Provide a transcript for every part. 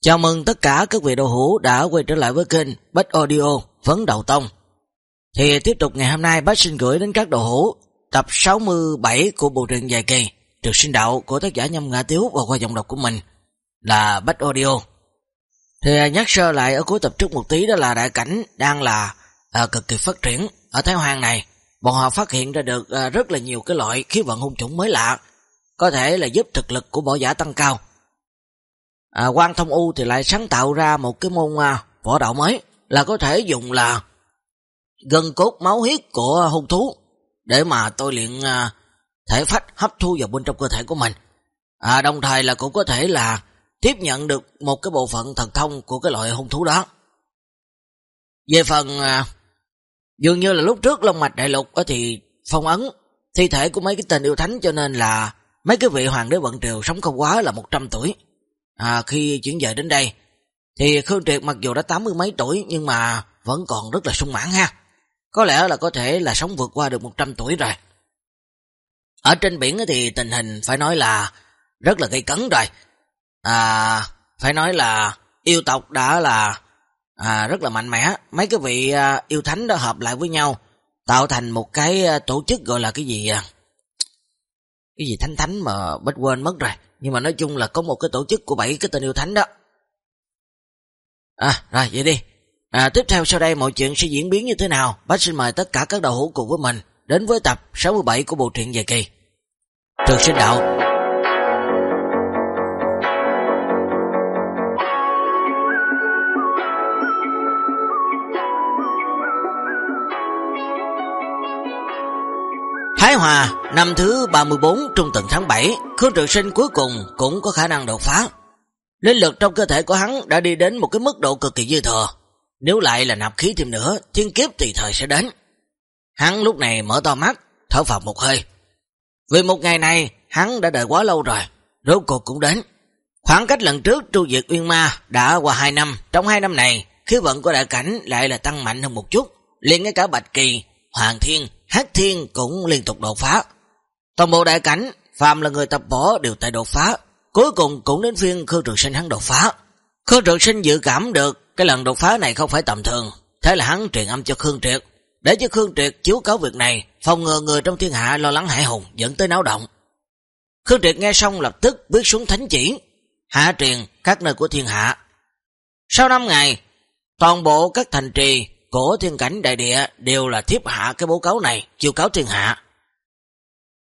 Chào mừng tất cả các vị đầu hữu đã quay trở lại với kênh Bách Audio Vấn Đầu Tông. Thì tiếp tục ngày hôm nay Bách xin gửi đến các đầu hữu tập 67 của bộ truyện dài kỳ được sinh đạo của tác giả Nhâm Ngã Tiếu và qua giọng đọc của mình là Bách Audio. Thì à, nhắc sơ lại ở cuối tập trước một tí đó là đại cảnh đang là à, cực kỳ phát triển ở Thái Hoàng này. Bọn họ phát hiện ra được à, rất là nhiều cái loại khí vận hung chủng mới lạ có thể là giúp thực lực của võ giả tăng cao à, quan thông u thì lại sáng tạo ra một cái môn à, võ đạo mới là có thể dùng là gân cốt máu huyết của hung thú để mà tôi luyện à, thể phách hấp thu vào bên trong cơ thể của mình. À, đồng thời là cũng có thể là tiếp nhận được một cái bộ phận thần thông của cái loại hung thú đó. Về phần à, dường như là lúc trước Long Mạch Đại Lục thì phong ấn thi thể của mấy cái tên yêu thánh cho nên là mấy cái vị hoàng đế vận triều sống không quá là 100 tuổi à, khi chuyển về đến đây, thì Khương Triệt mặc dù đã tám mươi mấy tuổi nhưng mà vẫn còn rất là sung mãn ha. Có lẽ là có thể là sống vượt qua được 100 tuổi rồi. Ở trên biển thì tình hình phải nói là rất là gây cấn rồi. À, phải nói là yêu tộc đã là à, rất là mạnh mẽ. Mấy cái vị à, yêu thánh đã hợp lại với nhau, tạo thành một cái à, tổ chức gọi là cái gì à? Cái gì thánh thánh mà bết quên mất rồi. Nhưng mà nói chung là có một cái tổ chức của bảy cái tên yêu thánh đó. À, rồi vậy đi. À, tiếp theo sau đây mọi chuyện sẽ diễn biến như thế nào? Bác xin mời tất cả các đầu hữu cùng với mình đến với tập 67 của bộ truyện dài kỳ. Trường sinh đạo Thái Hòa, năm thứ 34 trung tuần tháng 7, Khương Trường Sinh cuối cùng cũng có khả năng đột phá. Linh lực trong cơ thể của hắn đã đi đến một cái mức độ cực kỳ dư thừa. Nếu lại là nạp khí thêm nữa, thiên kiếp tùy thời sẽ đến. Hắn lúc này mở to mắt, thở phào một hơi. Vì một ngày này, hắn đã đợi quá lâu rồi, rốt cuộc cũng đến. Khoảng cách lần trước tru diệt Uyên Ma đã qua 2 năm, trong 2 năm này, khí vận của đại cảnh lại là tăng mạnh hơn một chút, liền ngay cả Bạch Kỳ, Hoàng Thiên Hát Thiên cũng liên tục đột phá. Toàn bộ đại cảnh, Phạm là người tập võ đều tại đột phá, cuối cùng cũng đến phiên Khương Trường Sinh hắn đột phá. Khương Trường Sinh dự cảm được cái lần đột phá này không phải tầm thường, thế là hắn truyền âm cho Khương Triệt, để cho Khương Triệt chiếu cáo việc này, phòng ngừa người trong thiên hạ lo lắng hải hùng dẫn tới náo động. Khương Triệt nghe xong lập tức bước xuống thánh chỉ, hạ truyền các nơi của thiên hạ. Sau 5 ngày, toàn bộ các thành trì của thiên cảnh đại địa đều là thiếp hạ cái bố cáo này, chiêu cáo thiên hạ.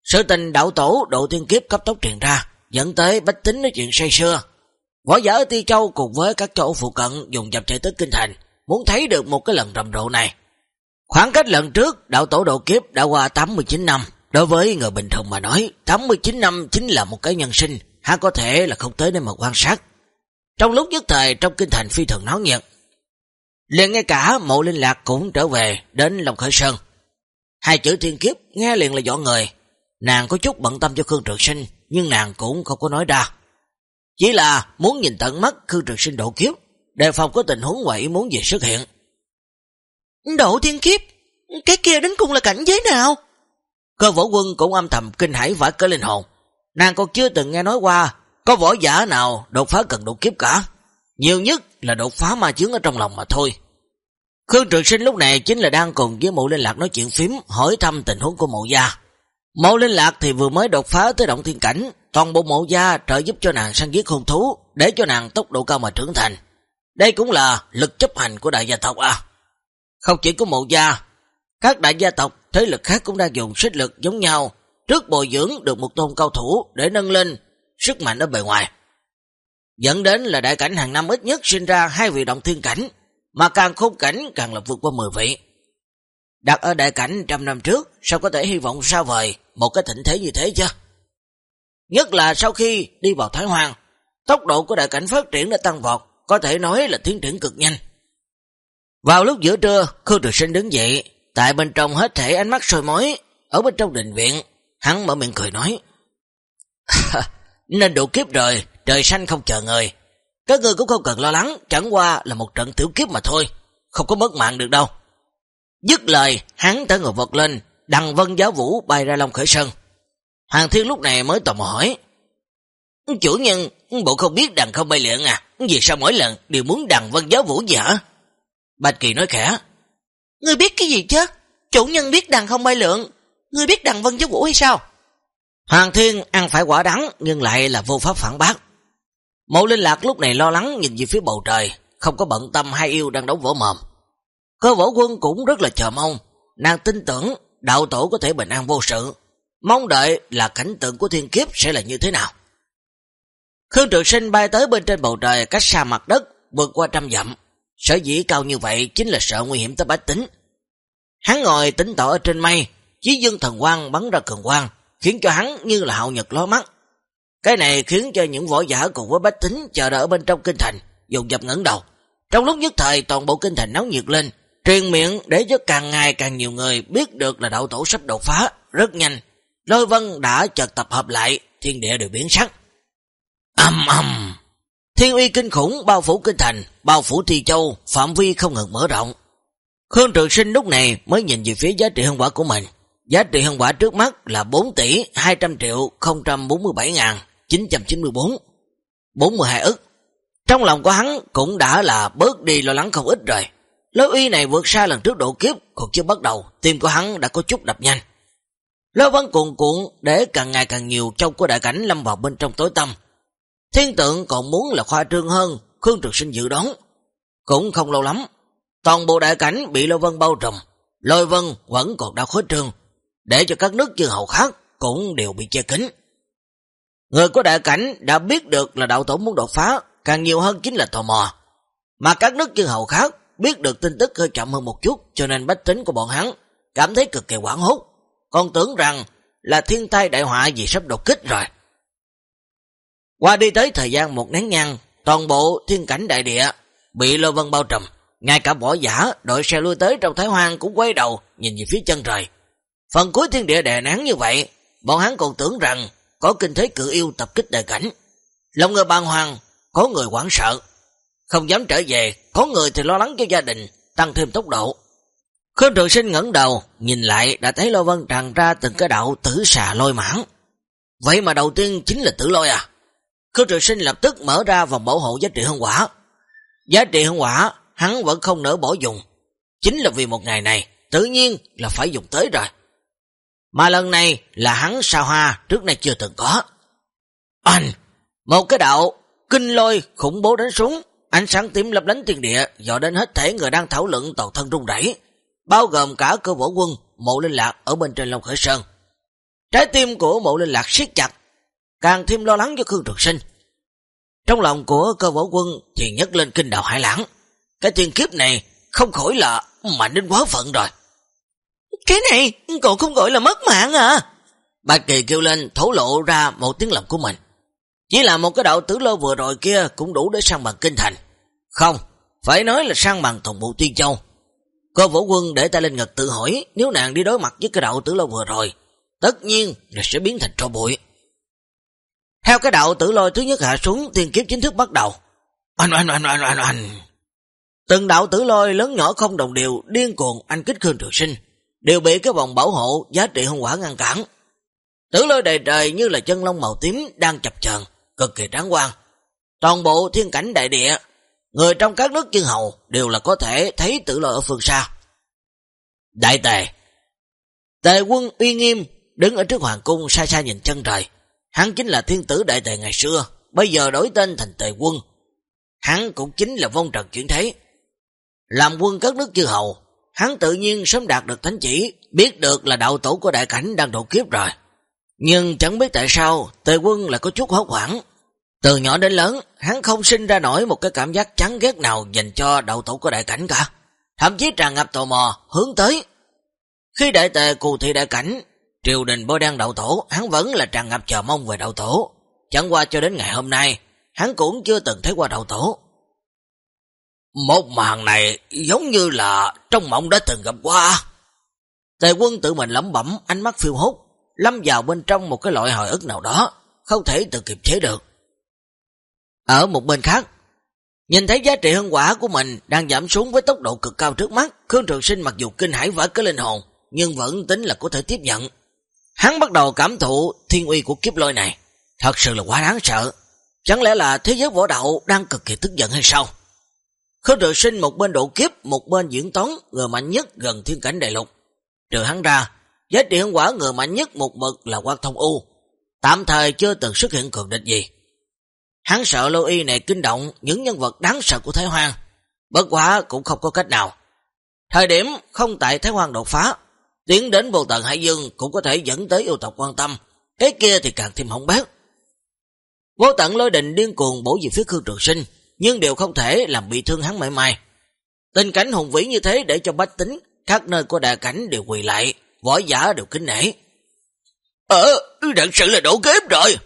Sự tình đạo tổ độ thiên kiếp cấp tốc truyền ra, dẫn tới bách tính nói chuyện say xưa. Võ giả ở Ti Châu cùng với các chỗ phụ cận dùng dập chạy tới kinh thành, muốn thấy được một cái lần rầm rộ này. Khoảng cách lần trước, đạo tổ độ kiếp đã qua 89 năm. Đối với người bình thường mà nói, 89 năm chính là một cái nhân sinh, hắn có thể là không tới để mà quan sát. Trong lúc nhất thời, trong kinh thành phi thường náo nhiệt, liền ngay cả mộ linh lạc cũng trở về đến Long Khởi Sơn. Hai chữ thiên kiếp nghe liền là dọn người. Nàng có chút bận tâm cho Khương Trường Sinh, nhưng nàng cũng không có nói ra. Chỉ là muốn nhìn tận mắt Khương Trường Sinh độ kiếp, đề phòng có tình huống ngoại muốn gì xuất hiện. Độ thiên kiếp? Cái kia đến cùng là cảnh giới nào? Cơ võ quân cũng âm thầm kinh hãi vãi cơ linh hồn. Nàng còn chưa từng nghe nói qua có võ giả nào đột phá cần độ kiếp cả. Nhiều nhất là đột phá ma chướng ở trong lòng mà thôi. Khương Trường Sinh lúc này chính là đang cùng với mộ linh lạc nói chuyện phím, hỏi thăm tình huống của mộ gia. Mộ linh lạc thì vừa mới đột phá tới động thiên cảnh, toàn bộ mộ gia trợ giúp cho nàng săn giết hung thú, để cho nàng tốc độ cao mà trưởng thành. Đây cũng là lực chấp hành của đại gia tộc à. Không chỉ có mộ gia, các đại gia tộc, thế lực khác cũng đang dùng sức lực giống nhau, trước bồi dưỡng được một tôn cao thủ để nâng lên sức mạnh ở bề ngoài dẫn đến là đại cảnh hàng năm ít nhất sinh ra hai vị động thiên cảnh, mà càng khôn cảnh càng là vượt qua 10 vị. Đặt ở đại cảnh trăm năm trước, sao có thể hy vọng sao vời một cái thịnh thế như thế chứ? Nhất là sau khi đi vào Thái Hoàng, tốc độ của đại cảnh phát triển đã tăng vọt, có thể nói là tiến triển cực nhanh. Vào lúc giữa trưa, Khương Trực Sinh đứng dậy, tại bên trong hết thể ánh mắt sôi mối, ở bên trong đình viện, hắn mở miệng cười nói. Nên đủ kiếp rồi, trời xanh không chờ người. Các người cũng không cần lo lắng, chẳng qua là một trận tiểu kiếp mà thôi, không có mất mạng được đâu. Dứt lời, hắn tới người vật lên, đằng vân giáo vũ bay ra Long Khởi Sơn. Hàng Thiên lúc này mới tò mò hỏi. Chủ nhân, bộ không biết đằng không bay lượn à, vì sao mỗi lần đều muốn đằng vân giáo vũ gì hả? Bạch Kỳ nói khẽ, Ngươi biết cái gì chứ? Chủ nhân biết đằng không bay lượn, ngươi biết đằng vân giáo vũ hay sao? Hoàng Thiên ăn phải quả đắng nhưng lại là vô pháp phản bác. Mộ linh lạc lúc này lo lắng nhìn về phía bầu trời, không có bận tâm hai yêu đang đấu võ mồm. Cơ võ quân cũng rất là chờ mong, nàng tin tưởng đạo tổ có thể bình an vô sự, mong đợi là cảnh tượng của thiên kiếp sẽ là như thế nào. Khương Trường Sinh bay tới bên trên bầu trời cách xa mặt đất, vượt qua trăm dặm. Sở dĩ cao như vậy chính là sợ nguy hiểm tới bách tính. Hắn ngồi tính tỏ ở trên mây, chí dương thần quang bắn ra cường quang, khiến cho hắn như là hạo nhật ló mắt. Cái này khiến cho những võ giả cùng với bách tính chờ đợi bên trong kinh thành, dùng dập ngẩng đầu. Trong lúc nhất thời toàn bộ kinh thành nóng nhiệt lên, truyền miệng để cho càng ngày càng nhiều người biết được là đạo tổ sắp đột phá, rất nhanh. Lôi vân đã chợt tập hợp lại, thiên địa đều biến sắc. Âm âm! Thiên uy kinh khủng bao phủ kinh thành, bao phủ thi châu, phạm vi không ngừng mở rộng. Khương Trường Sinh lúc này mới nhìn về phía giá trị hân quả của mình. Giá trị hân quả trước mắt là 4 tỷ 200 triệu 047 ngàn 994 42 ức. Trong lòng của hắn cũng đã là bớt đi lo lắng không ít rồi. Lối uy này vượt xa lần trước độ kiếp, còn chưa bắt đầu, tim của hắn đã có chút đập nhanh. Lôi văn cuộn cuộn để càng ngày càng nhiều trong của đại cảnh lâm vào bên trong tối tâm. Thiên tượng còn muốn là khoa trương hơn, Khương Trực Sinh dự đoán. Cũng không lâu lắm, toàn bộ đại cảnh bị lôi vân bao trùm, lôi vân vẫn còn đau khối trương, để cho các nước chư hầu khác cũng đều bị che kính. Người của đại cảnh đã biết được là đạo tổ muốn đột phá, càng nhiều hơn chính là tò mò. Mà các nước chư hầu khác biết được tin tức hơi chậm hơn một chút, cho nên bách tính của bọn hắn cảm thấy cực kỳ quảng hốt, còn tưởng rằng là thiên tai đại họa gì sắp đột kích rồi. Qua đi tới thời gian một nén nhăn, toàn bộ thiên cảnh đại địa bị lô vân bao trùm, ngay cả võ giả đội xe lui tới trong thái hoang cũng quay đầu nhìn về phía chân trời. Phần cuối thiên địa đè nán như vậy, bọn hắn còn tưởng rằng có kinh thế cự yêu tập kích đại cảnh. Lòng người bàng hoàng, có người quảng sợ, không dám trở về, có người thì lo lắng cho gia đình, tăng thêm tốc độ. Khương Trường Sinh ngẩn đầu, nhìn lại đã thấy Lô Vân tràn ra từng cái đạo tử xà lôi mãn. Vậy mà đầu tiên chính là tử lôi à? Khương Trường Sinh lập tức mở ra vòng bảo hộ giá trị hương quả. Giá trị hương quả, hắn vẫn không nỡ bỏ dùng. Chính là vì một ngày này, tự nhiên là phải dùng tới rồi. Mà lần này là hắn sao hoa trước nay chưa từng có. Anh, một cái đạo kinh lôi khủng bố đánh súng, ánh sáng tím lập lánh tiền địa, dọ đến hết thể người đang thảo luận toàn thân rung rẩy bao gồm cả cơ võ quân, mộ linh lạc ở bên trên Long Khởi Sơn. Trái tim của mộ linh lạc siết chặt, càng thêm lo lắng cho Khương Trường Sinh. Trong lòng của cơ võ quân thì nhấc lên kinh đạo hải lãng. Cái tiền kiếp này không khỏi là mạnh đến quá phận rồi. Cái này còn không gọi là mất mạng à? Bạch Kỳ kêu lên thổ lộ ra một tiếng lòng của mình. Chỉ là một cái đạo tử lô vừa rồi kia cũng đủ để sang bằng kinh thành. Không, phải nói là sang bằng tổng bộ Tiên Châu. Cô vũ quân để ta lên ngực tự hỏi nếu nàng đi đối mặt với cái đạo tử lô vừa rồi, tất nhiên là sẽ biến thành tro bụi. Theo cái đạo tử lôi thứ nhất hạ xuống, tiên kiếp chính thức bắt đầu. Anh, anh, anh, anh, anh, anh. Từng đạo tử lôi lớn nhỏ không đồng đều, điên cuồng anh kích Khương Trường Sinh, đều bị cái vòng bảo hộ giá trị hung quả ngăn cản. Tử lôi đầy trời như là chân lông màu tím đang chập chờn cực kỳ tráng quan. Toàn bộ thiên cảnh đại địa, người trong các nước chư hầu đều là có thể thấy tử lôi ở phương xa. Đại tề Tề quân uy nghiêm đứng ở trước hoàng cung xa xa nhìn chân trời. Hắn chính là thiên tử đại tề ngày xưa, bây giờ đổi tên thành tề quân. Hắn cũng chính là vong trần chuyển thế. Làm quân các nước chư hầu, hắn tự nhiên sớm đạt được thánh chỉ, biết được là đạo tổ của đại cảnh đang độ kiếp rồi. Nhưng chẳng biết tại sao tề quân lại có chút hốt hoảng. Từ nhỏ đến lớn, hắn không sinh ra nổi một cái cảm giác chán ghét nào dành cho đạo tổ của đại cảnh cả. Thậm chí tràn ngập tò mò, hướng tới. Khi đại tề cù thị đại cảnh, triều đình bôi đen đạo tổ, hắn vẫn là tràn ngập chờ mong về đạo tổ. Chẳng qua cho đến ngày hôm nay, hắn cũng chưa từng thấy qua đạo tổ. Một màn này giống như là trong mộng đã từng gặp qua. Tề quân tự mình lẩm bẩm, ánh mắt phiêu hút, lâm vào bên trong một cái loại hồi ức nào đó, không thể tự kiềm chế được. Ở một bên khác, nhìn thấy giá trị hân quả của mình đang giảm xuống với tốc độ cực cao trước mắt, Khương Trường Sinh mặc dù kinh hãi vỡ cái linh hồn, nhưng vẫn tính là có thể tiếp nhận. Hắn bắt đầu cảm thụ thiên uy của kiếp lôi này, thật sự là quá đáng sợ. Chẳng lẽ là thế giới võ đạo đang cực kỳ tức giận hay sao? Khương trường sinh một bên độ kiếp, một bên diễn toán người mạnh nhất gần thiên cảnh đại lục. Trừ hắn ra, giá trị hương quả người mạnh nhất một mực là quan thông u. Tạm thời chưa từng xuất hiện cường địch gì. Hắn sợ lô y này kinh động những nhân vật đáng sợ của Thái Hoang. Bất quá cũng không có cách nào. Thời điểm không tại Thái Hoang đột phá, tiến đến vô tận Hải Dương cũng có thể dẫn tới yêu tộc quan tâm. Cái kia thì càng thêm hỏng bét. Vô tận lôi đình điên cuồng bổ về phía Khương Trường Sinh, nhưng đều không thể làm bị thương hắn mãi mai. Tình cảnh hùng vĩ như thế để cho bách tính, các nơi của đại cảnh đều quỳ lại, võ giả đều kính nể. Ờ, thật sự là đổ kiếp rồi.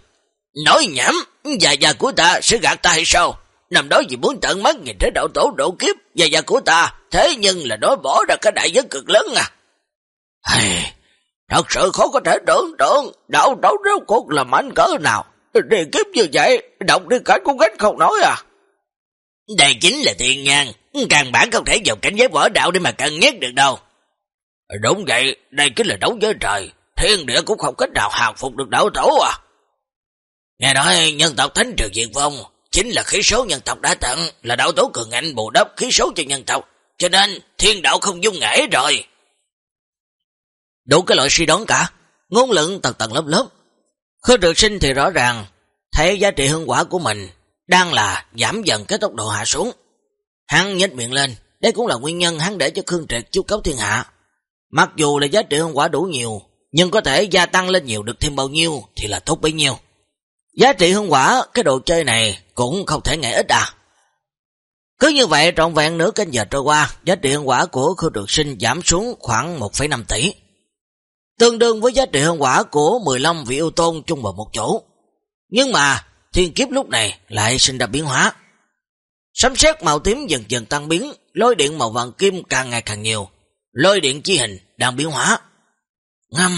Nói nhảm, già già của ta sẽ gạt ta hay sao? Nằm đó vì muốn tận mắt nhìn thấy đạo tổ độ kiếp, già già của ta, thế nhưng là nói bỏ ra cái đại giới cực lớn à. Hey, thật sự khó có thể tưởng tượng, đạo tổ rốt cuộc là mảnh cỡ nào. Đi kiếp như vậy, động đi cảnh cũng gánh không nói à. Đây chính là thiên nhang, càng bản không thể dùng cảnh giới võ đạo để mà cân nhắc được đâu. Đúng vậy, đây chính là đấu với trời, thiên địa cũng không cách nào hàng phục được đạo tổ à. Nghe nói nhân tộc thánh triều diệt vong, chính là khí số nhân tộc đã tận, là đạo tổ cường ngạnh bù đắp khí số cho nhân tộc, cho nên thiên đạo không dung ngãi rồi. Đủ cái loại suy đoán cả, ngôn luận tầng tầng lớp lớp. Khơi trực sinh thì rõ ràng, thấy giá trị hương quả của mình đang là giảm dần cái tốc độ hạ xuống. Hắn nhếch miệng lên, đây cũng là nguyên nhân hắn để cho Khương Triệt chú cấu thiên hạ. Mặc dù là giá trị hương quả đủ nhiều, nhưng có thể gia tăng lên nhiều được thêm bao nhiêu thì là tốt bấy nhiêu. Giá trị hương quả, cái đồ chơi này cũng không thể ngại ít à. Cứ như vậy trọn vẹn nửa canh giờ trôi qua, giá trị hương quả của Khương Trực Sinh giảm xuống khoảng 1,5 tỷ. Tương đương với giá trị hương quả của 15 vị yêu tôn chung vào một chỗ. Nhưng mà thiên kiếp lúc này lại sinh ra biến hóa. Sấm sét màu tím dần dần tăng biến, lôi điện màu vàng kim càng ngày càng nhiều. Lôi điện chi hình đang biến hóa. Ngâm!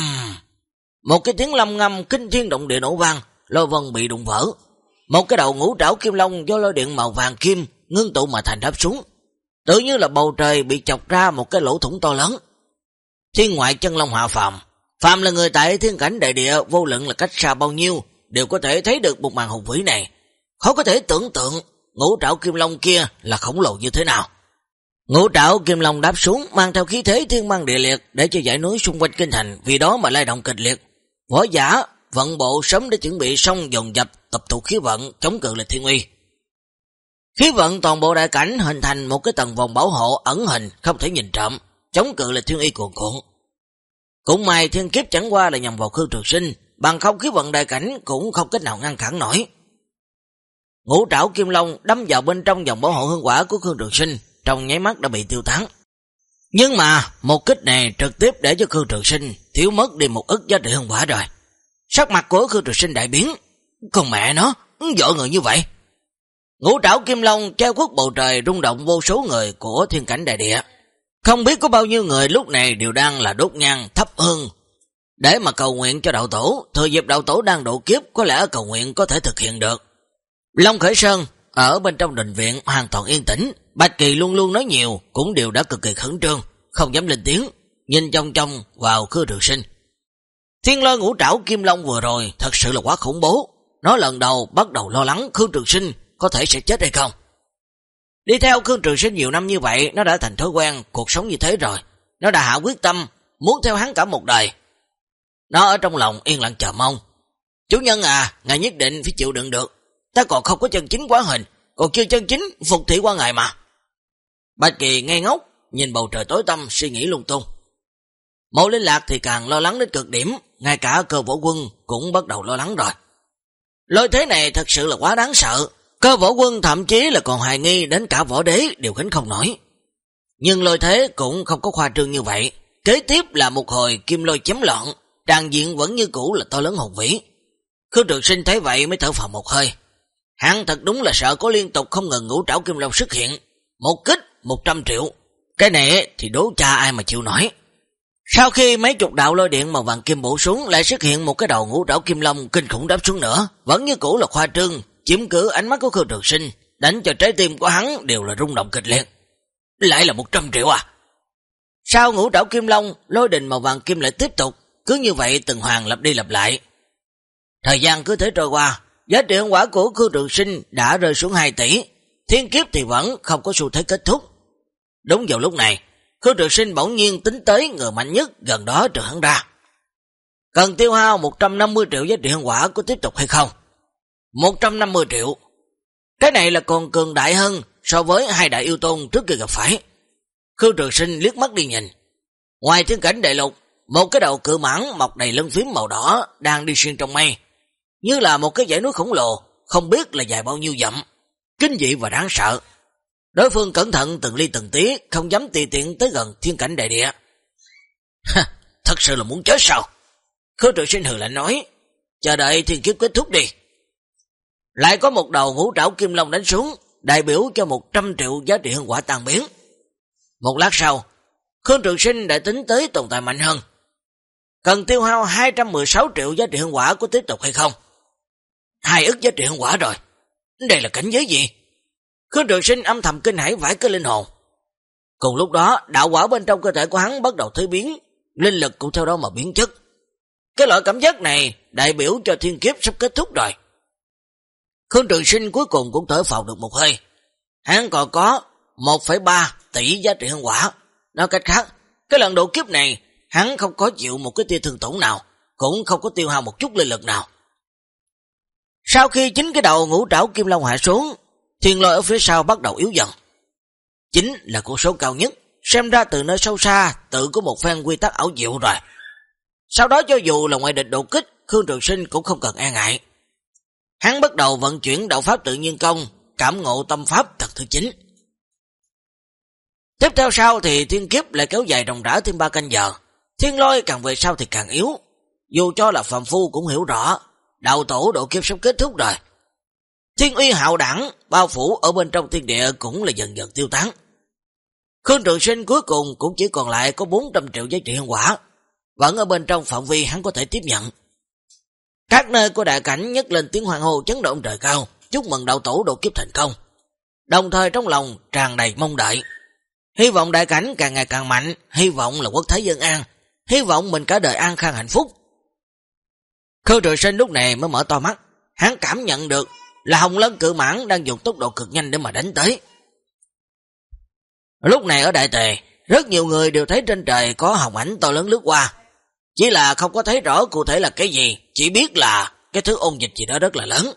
Một cái tiếng lâm ngâm kinh thiên động địa nổ vang, lôi vân bị đụng vỡ. Một cái đầu ngũ trảo kim long do lôi điện màu vàng kim ngưng tụ mà thành đáp xuống. Tự như là bầu trời bị chọc ra một cái lỗ thủng to lớn. Thiên ngoại chân long hạ phàm. Phàm là người tại thiên cảnh đại địa vô luận là cách xa bao nhiêu đều có thể thấy được một màn hùng vĩ này. Khó có thể tưởng tượng ngũ trảo kim long kia là khổng lồ như thế nào. Ngũ trảo kim long đáp xuống mang theo khí thế thiên mang địa liệt để cho dãy núi xung quanh kinh thành vì đó mà lai động kịch liệt. Võ giả vận bộ sớm để chuẩn bị xong dồn dập tập tụ khí vận chống cự lịch thiên uy. Khí vận toàn bộ đại cảnh hình thành một cái tầng vòng bảo hộ ẩn hình không thể nhìn trộm, chống cự lịch thiên uy cuồn cuộn. Cũng may thiên kiếp chẳng qua là nhằm vào Khương trường sinh, bằng không khí vận đại cảnh cũng không cách nào ngăn cản nổi. Ngũ trảo kim long đâm vào bên trong dòng bảo hộ hương quả của Khương Trường Sinh, trong nháy mắt đã bị tiêu tán. Nhưng mà, một kích này trực tiếp để cho Khương Trường Sinh thiếu mất đi một ức giá trị hương quả rồi. Sắc mặt của Khương Trường Sinh đại biến. Còn mẹ nó, dội người như vậy. Ngũ trảo kim long treo khuất bầu trời rung động vô số người của thiên cảnh đại địa. Không biết có bao nhiêu người lúc này đều đang là đốt nhang thấp hương để mà cầu nguyện cho đạo tổ. Thời dịp đạo tổ đang độ kiếp có lẽ cầu nguyện có thể thực hiện được. Long Khởi Sơn ở bên trong đình viện hoàn toàn yên tĩnh. Bạch Kỳ luôn luôn nói nhiều cũng đều đã cực kỳ khẩn trương, không dám lên tiếng, nhìn trong trong vào khư trường sinh. Thiên lôi ngũ trảo kim long vừa rồi thật sự là quá khủng bố. Nó lần đầu bắt đầu lo lắng Khương Trường Sinh có thể sẽ chết hay không. Đi theo Khương Trường Sinh nhiều năm như vậy, nó đã thành thói quen cuộc sống như thế rồi. Nó đã hạ quyết tâm, muốn theo hắn cả một đời. Nó ở trong lòng yên lặng chờ mong. Chủ nhân à, ngài nhất định phải chịu đựng được. Ta còn không có chân chính quá hình, còn chưa chân chính phục thị qua ngài mà. Bạch Kỳ nghe ngốc, nhìn bầu trời tối tâm suy nghĩ lung tung. Mộ Linh Lạc thì càng lo lắng đến cực điểm, ngay cả cơ võ quân cũng bắt đầu lo lắng rồi. Lôi thế này thật sự là quá đáng sợ, cơ võ quân thậm chí là còn hài nghi đến cả võ đế đều khánh không nổi. Nhưng lôi thế cũng không có khoa trương như vậy, kế tiếp là một hồi kim lôi chém loạn, tràn diện vẫn như cũ là to lớn hùng vĩ. Khương trường sinh thấy vậy mới thở phào một hơi. Hắn thật đúng là sợ có liên tục không ngừng ngũ trảo kim long xuất hiện. Một kích, 100 triệu. Cái này thì đố cha ai mà chịu nổi. Sau khi mấy chục đạo lôi điện màu vàng kim bổ xuống lại xuất hiện một cái đầu ngũ trảo kim long kinh khủng đáp xuống nữa, vẫn như cũ là khoa trương, chiếm cứ ánh mắt của Khương Trường Sinh, đánh cho trái tim của hắn đều là rung động kịch liệt. Lại là 100 triệu à? Sau ngũ trảo kim long, lôi đình màu vàng kim lại tiếp tục, cứ như vậy từng hoàng lặp đi lặp lại. Thời gian cứ thế trôi qua, giá trị hương quả của Khương Trường Sinh đã rơi xuống 2 tỷ, thiên kiếp thì vẫn không có xu thế kết thúc. Đúng vào lúc này, Khương Trường Sinh bỗng nhiên tính tới người mạnh nhất gần đó trừ hắn ra. Cần tiêu hao 150 triệu giá trị hương quả có tiếp tục hay không? 150 triệu. Cái này là còn cường đại hơn so với hai đại yêu tôn trước kia gặp phải. Khương Trường Sinh liếc mắt đi nhìn. Ngoài thiên cảnh đại lục, một cái đầu cự mãng mọc đầy lân phím màu đỏ đang đi xuyên trong mây. Như là một cái dãy núi khổng lồ, không biết là dài bao nhiêu dặm. Kinh dị và đáng sợ. Đối phương cẩn thận từng ly từng tí, không dám tùy tiện tới gần thiên cảnh đại địa. Ha, thật sự là muốn chết sao? Khương Trường Sinh hừ lạnh nói, chờ đợi thiên kiếp kết thúc đi. Lại có một đầu ngũ trảo kim long đánh xuống, đại biểu cho 100 triệu giá trị hương quả tàn biến. Một lát sau, Khương Trường Sinh đã tính tới tồn tại mạnh hơn. Cần tiêu hao 216 triệu giá trị hương quả có tiếp tục hay không? Hai ức giá trị hương quả rồi. Đây là cảnh giới gì? Khương Trường Sinh âm thầm kinh hãi vải cái linh hồn. Cùng lúc đó, đạo quả bên trong cơ thể của hắn bắt đầu thay biến, linh lực cũng theo đó mà biến chất. Cái loại cảm giác này đại biểu cho thiên kiếp sắp kết thúc rồi. Khương Trường Sinh cuối cùng cũng thở phào được một hơi. Hắn còn có 1,3 tỷ giá trị hương quả. Nói cách khác, cái lần độ kiếp này, hắn không có chịu một cái tia thương tổn nào, cũng không có tiêu hao một chút linh lực nào. Sau khi chính cái đầu ngũ trảo kim long hạ xuống, thiên lôi ở phía sau bắt đầu yếu dần. Chính là con số cao nhất, xem ra từ nơi sâu xa, tự có một phen quy tắc ảo diệu rồi. Sau đó cho dù là ngoại địch đột kích, Khương Trường Sinh cũng không cần e ngại. Hắn bắt đầu vận chuyển đạo pháp tự nhiên công, cảm ngộ tâm pháp thật thứ chính. Tiếp theo sau thì thiên kiếp lại kéo dài rồng rã thêm 3 canh giờ. Thiên lôi càng về sau thì càng yếu. Dù cho là phàm phu cũng hiểu rõ, đạo tổ độ kiếp sắp kết thúc rồi. Thiên uy hạo đẳng, bao phủ ở bên trong thiên địa cũng là dần dần tiêu tán. Khương Trường Sinh cuối cùng cũng chỉ còn lại có 400 triệu giá trị hiệu quả, vẫn ở bên trong phạm vi hắn có thể tiếp nhận. Các nơi của đại cảnh nhất lên tiếng hoàng hô chấn động trời cao, chúc mừng đạo tổ độ kiếp thành công. Đồng thời trong lòng tràn đầy mong đợi. Hy vọng đại cảnh càng ngày càng mạnh, hy vọng là quốc thái dân an, hy vọng mình cả đời an khang hạnh phúc. Khương Trường Sinh lúc này mới mở to mắt, hắn cảm nhận được là Hồng Lân cự mãn đang dùng tốc độ cực nhanh để mà đánh tới. Lúc này ở Đại Tề, rất nhiều người đều thấy trên trời có hồng ảnh to lớn lướt qua. Chỉ là không có thấy rõ cụ thể là cái gì, chỉ biết là cái thứ ôn dịch gì đó rất là lớn.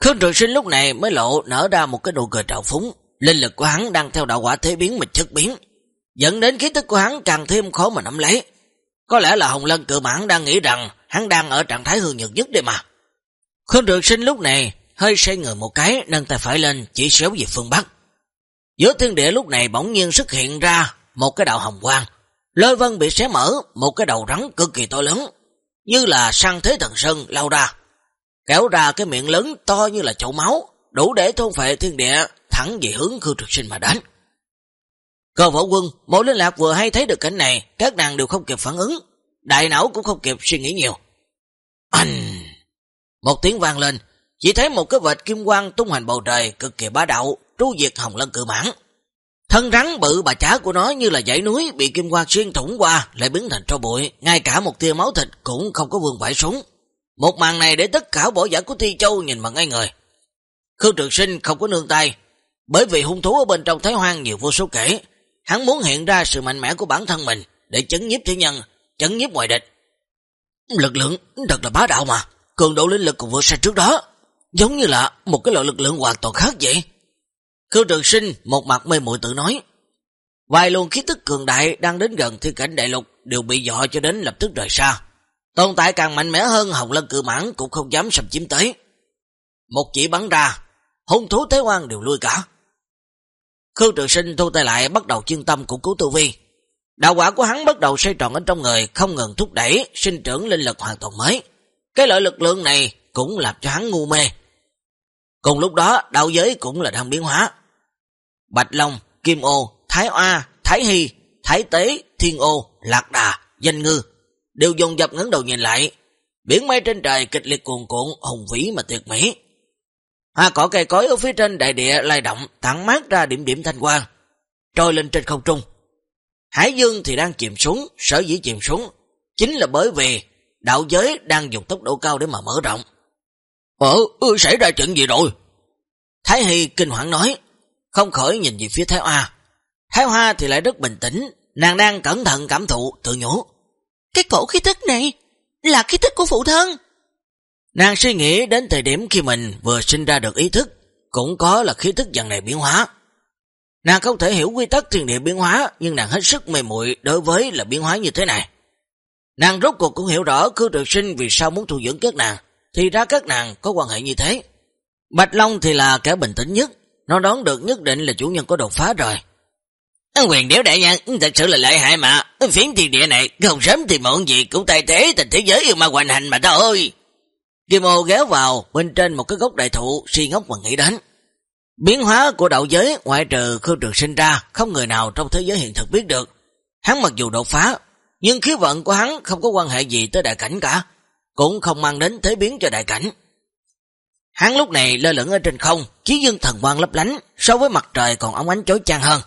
Khương Trường Sinh lúc này mới lộ nở ra một cái nụ cười trào phúng, linh lực của hắn đang theo đạo quả thế biến mà chất biến, dẫn đến khí tức của hắn càng thêm khó mà nắm lấy. Có lẽ là Hồng Lân cự mãn đang nghĩ rằng hắn đang ở trạng thái hương nhược nhất đây mà. Khương Trường Sinh lúc này hơi say người một cái, nâng tay phải lên, chỉ xéo về phương Bắc. Giữa thiên địa lúc này bỗng nhiên xuất hiện ra một cái đạo hồng quang. Lôi vân bị xé mở, một cái đầu rắn cực kỳ to lớn, như là sang thế thần sơn lao ra. Kéo ra cái miệng lớn to như là chậu máu, đủ để thôn phệ thiên địa, thẳng về hướng khương trực sinh mà đánh. Cơ võ quân, mỗi liên lạc vừa hay thấy được cảnh này, các nàng đều không kịp phản ứng, đại não cũng không kịp suy nghĩ nhiều. Anh! Một tiếng vang lên, chỉ thấy một cái vệt kim quang tung hành bầu trời cực kỳ bá đạo, tru diệt hồng lân cự mãn. Thân rắn bự bà chá của nó như là dãy núi bị kim quang xuyên thủng qua lại biến thành tro bụi, ngay cả một tia máu thịt cũng không có vương vãi súng. Một màn này để tất cả bỏ giả của Thi Châu nhìn mà ngay người. Khương Trường Sinh không có nương tay, bởi vì hung thú ở bên trong Thái Hoang nhiều vô số kể, hắn muốn hiện ra sự mạnh mẽ của bản thân mình để chấn nhiếp thế nhân, chấn nhiếp ngoại địch. Lực lượng thật là bá đạo mà, cường độ linh lực cũng vượt xa trước đó. Giống như là một cái loại lực lượng hoàn toàn khác vậy. Khương Trường Sinh một mặt mê muội tự nói. Vài luồng khí tức cường đại đang đến gần thiên cảnh đại lục đều bị dọa cho đến lập tức rời xa. Tồn tại càng mạnh mẽ hơn Hồng Lân cự mãn cũng không dám xâm chiếm tới. Một chỉ bắn ra, hung thú thế quan đều lui cả. Khương Trường Sinh thu tay lại bắt đầu chuyên tâm củng cứu tu vi. Đạo quả của hắn bắt đầu xoay tròn ở trong người, không ngừng thúc đẩy, sinh trưởng linh lực hoàn toàn mới. Cái loại lực lượng này cũng làm cho hắn ngu mê, Cùng lúc đó, đạo giới cũng là đang biến hóa. Bạch Long, Kim Ô, Thái Oa, Thái Hy, Thái Tế, Thiên Ô, Lạc Đà, Danh Ngư đều dùng dập ngấn đầu nhìn lại. Biển mây trên trời kịch liệt cuồn cuộn, hùng vĩ mà tuyệt mỹ. Hoa cỏ cây cối ở phía trên đại địa lay động, thẳng mát ra điểm điểm thanh quang, trôi lên trên không trung. Hải dương thì đang chìm xuống, sở dĩ chìm xuống, chính là bởi vì đạo giới đang dùng tốc độ cao để mà mở rộng. Ờ, ừ, xảy ra chuyện gì rồi? Thái Hy kinh hoảng nói, không khỏi nhìn về phía Thái Hoa. Thái Hoa thì lại rất bình tĩnh, nàng đang cẩn thận cảm thụ, tự nhủ. Cái cổ khí thức này là khí thức của phụ thân. Nàng suy nghĩ đến thời điểm khi mình vừa sinh ra được ý thức, cũng có là khí thức dần này biến hóa. Nàng không thể hiểu quy tắc thiên địa biến hóa, nhưng nàng hết sức mê muội đối với là biến hóa như thế này. Nàng rốt cuộc cũng hiểu rõ cư trực sinh vì sao muốn thu dưỡng các nàng, thì ra các nàng có quan hệ như thế. Bạch Long thì là kẻ bình tĩnh nhất, nó đoán được nhất định là chủ nhân có đột phá rồi. Quyền đéo đại nhân thật sự là lợi hại mà, phiến thiên địa này không sớm thì muộn gì cũng thay thế thành thế giới yêu ma hoành hành mà thôi. Kim ô ghé vào bên trên một cái gốc đại thụ suy ngốc mà nghĩ đến. Biến hóa của đạo giới ngoại trừ khương trường sinh ra không người nào trong thế giới hiện thực biết được. Hắn mặc dù đột phá, nhưng khí vận của hắn không có quan hệ gì tới đại cảnh cả, cũng không mang đến thế biến cho đại cảnh. Hắn lúc này lơ lửng ở trên không, chí dương thần quang lấp lánh, so với mặt trời còn ống ánh chói chang hơn.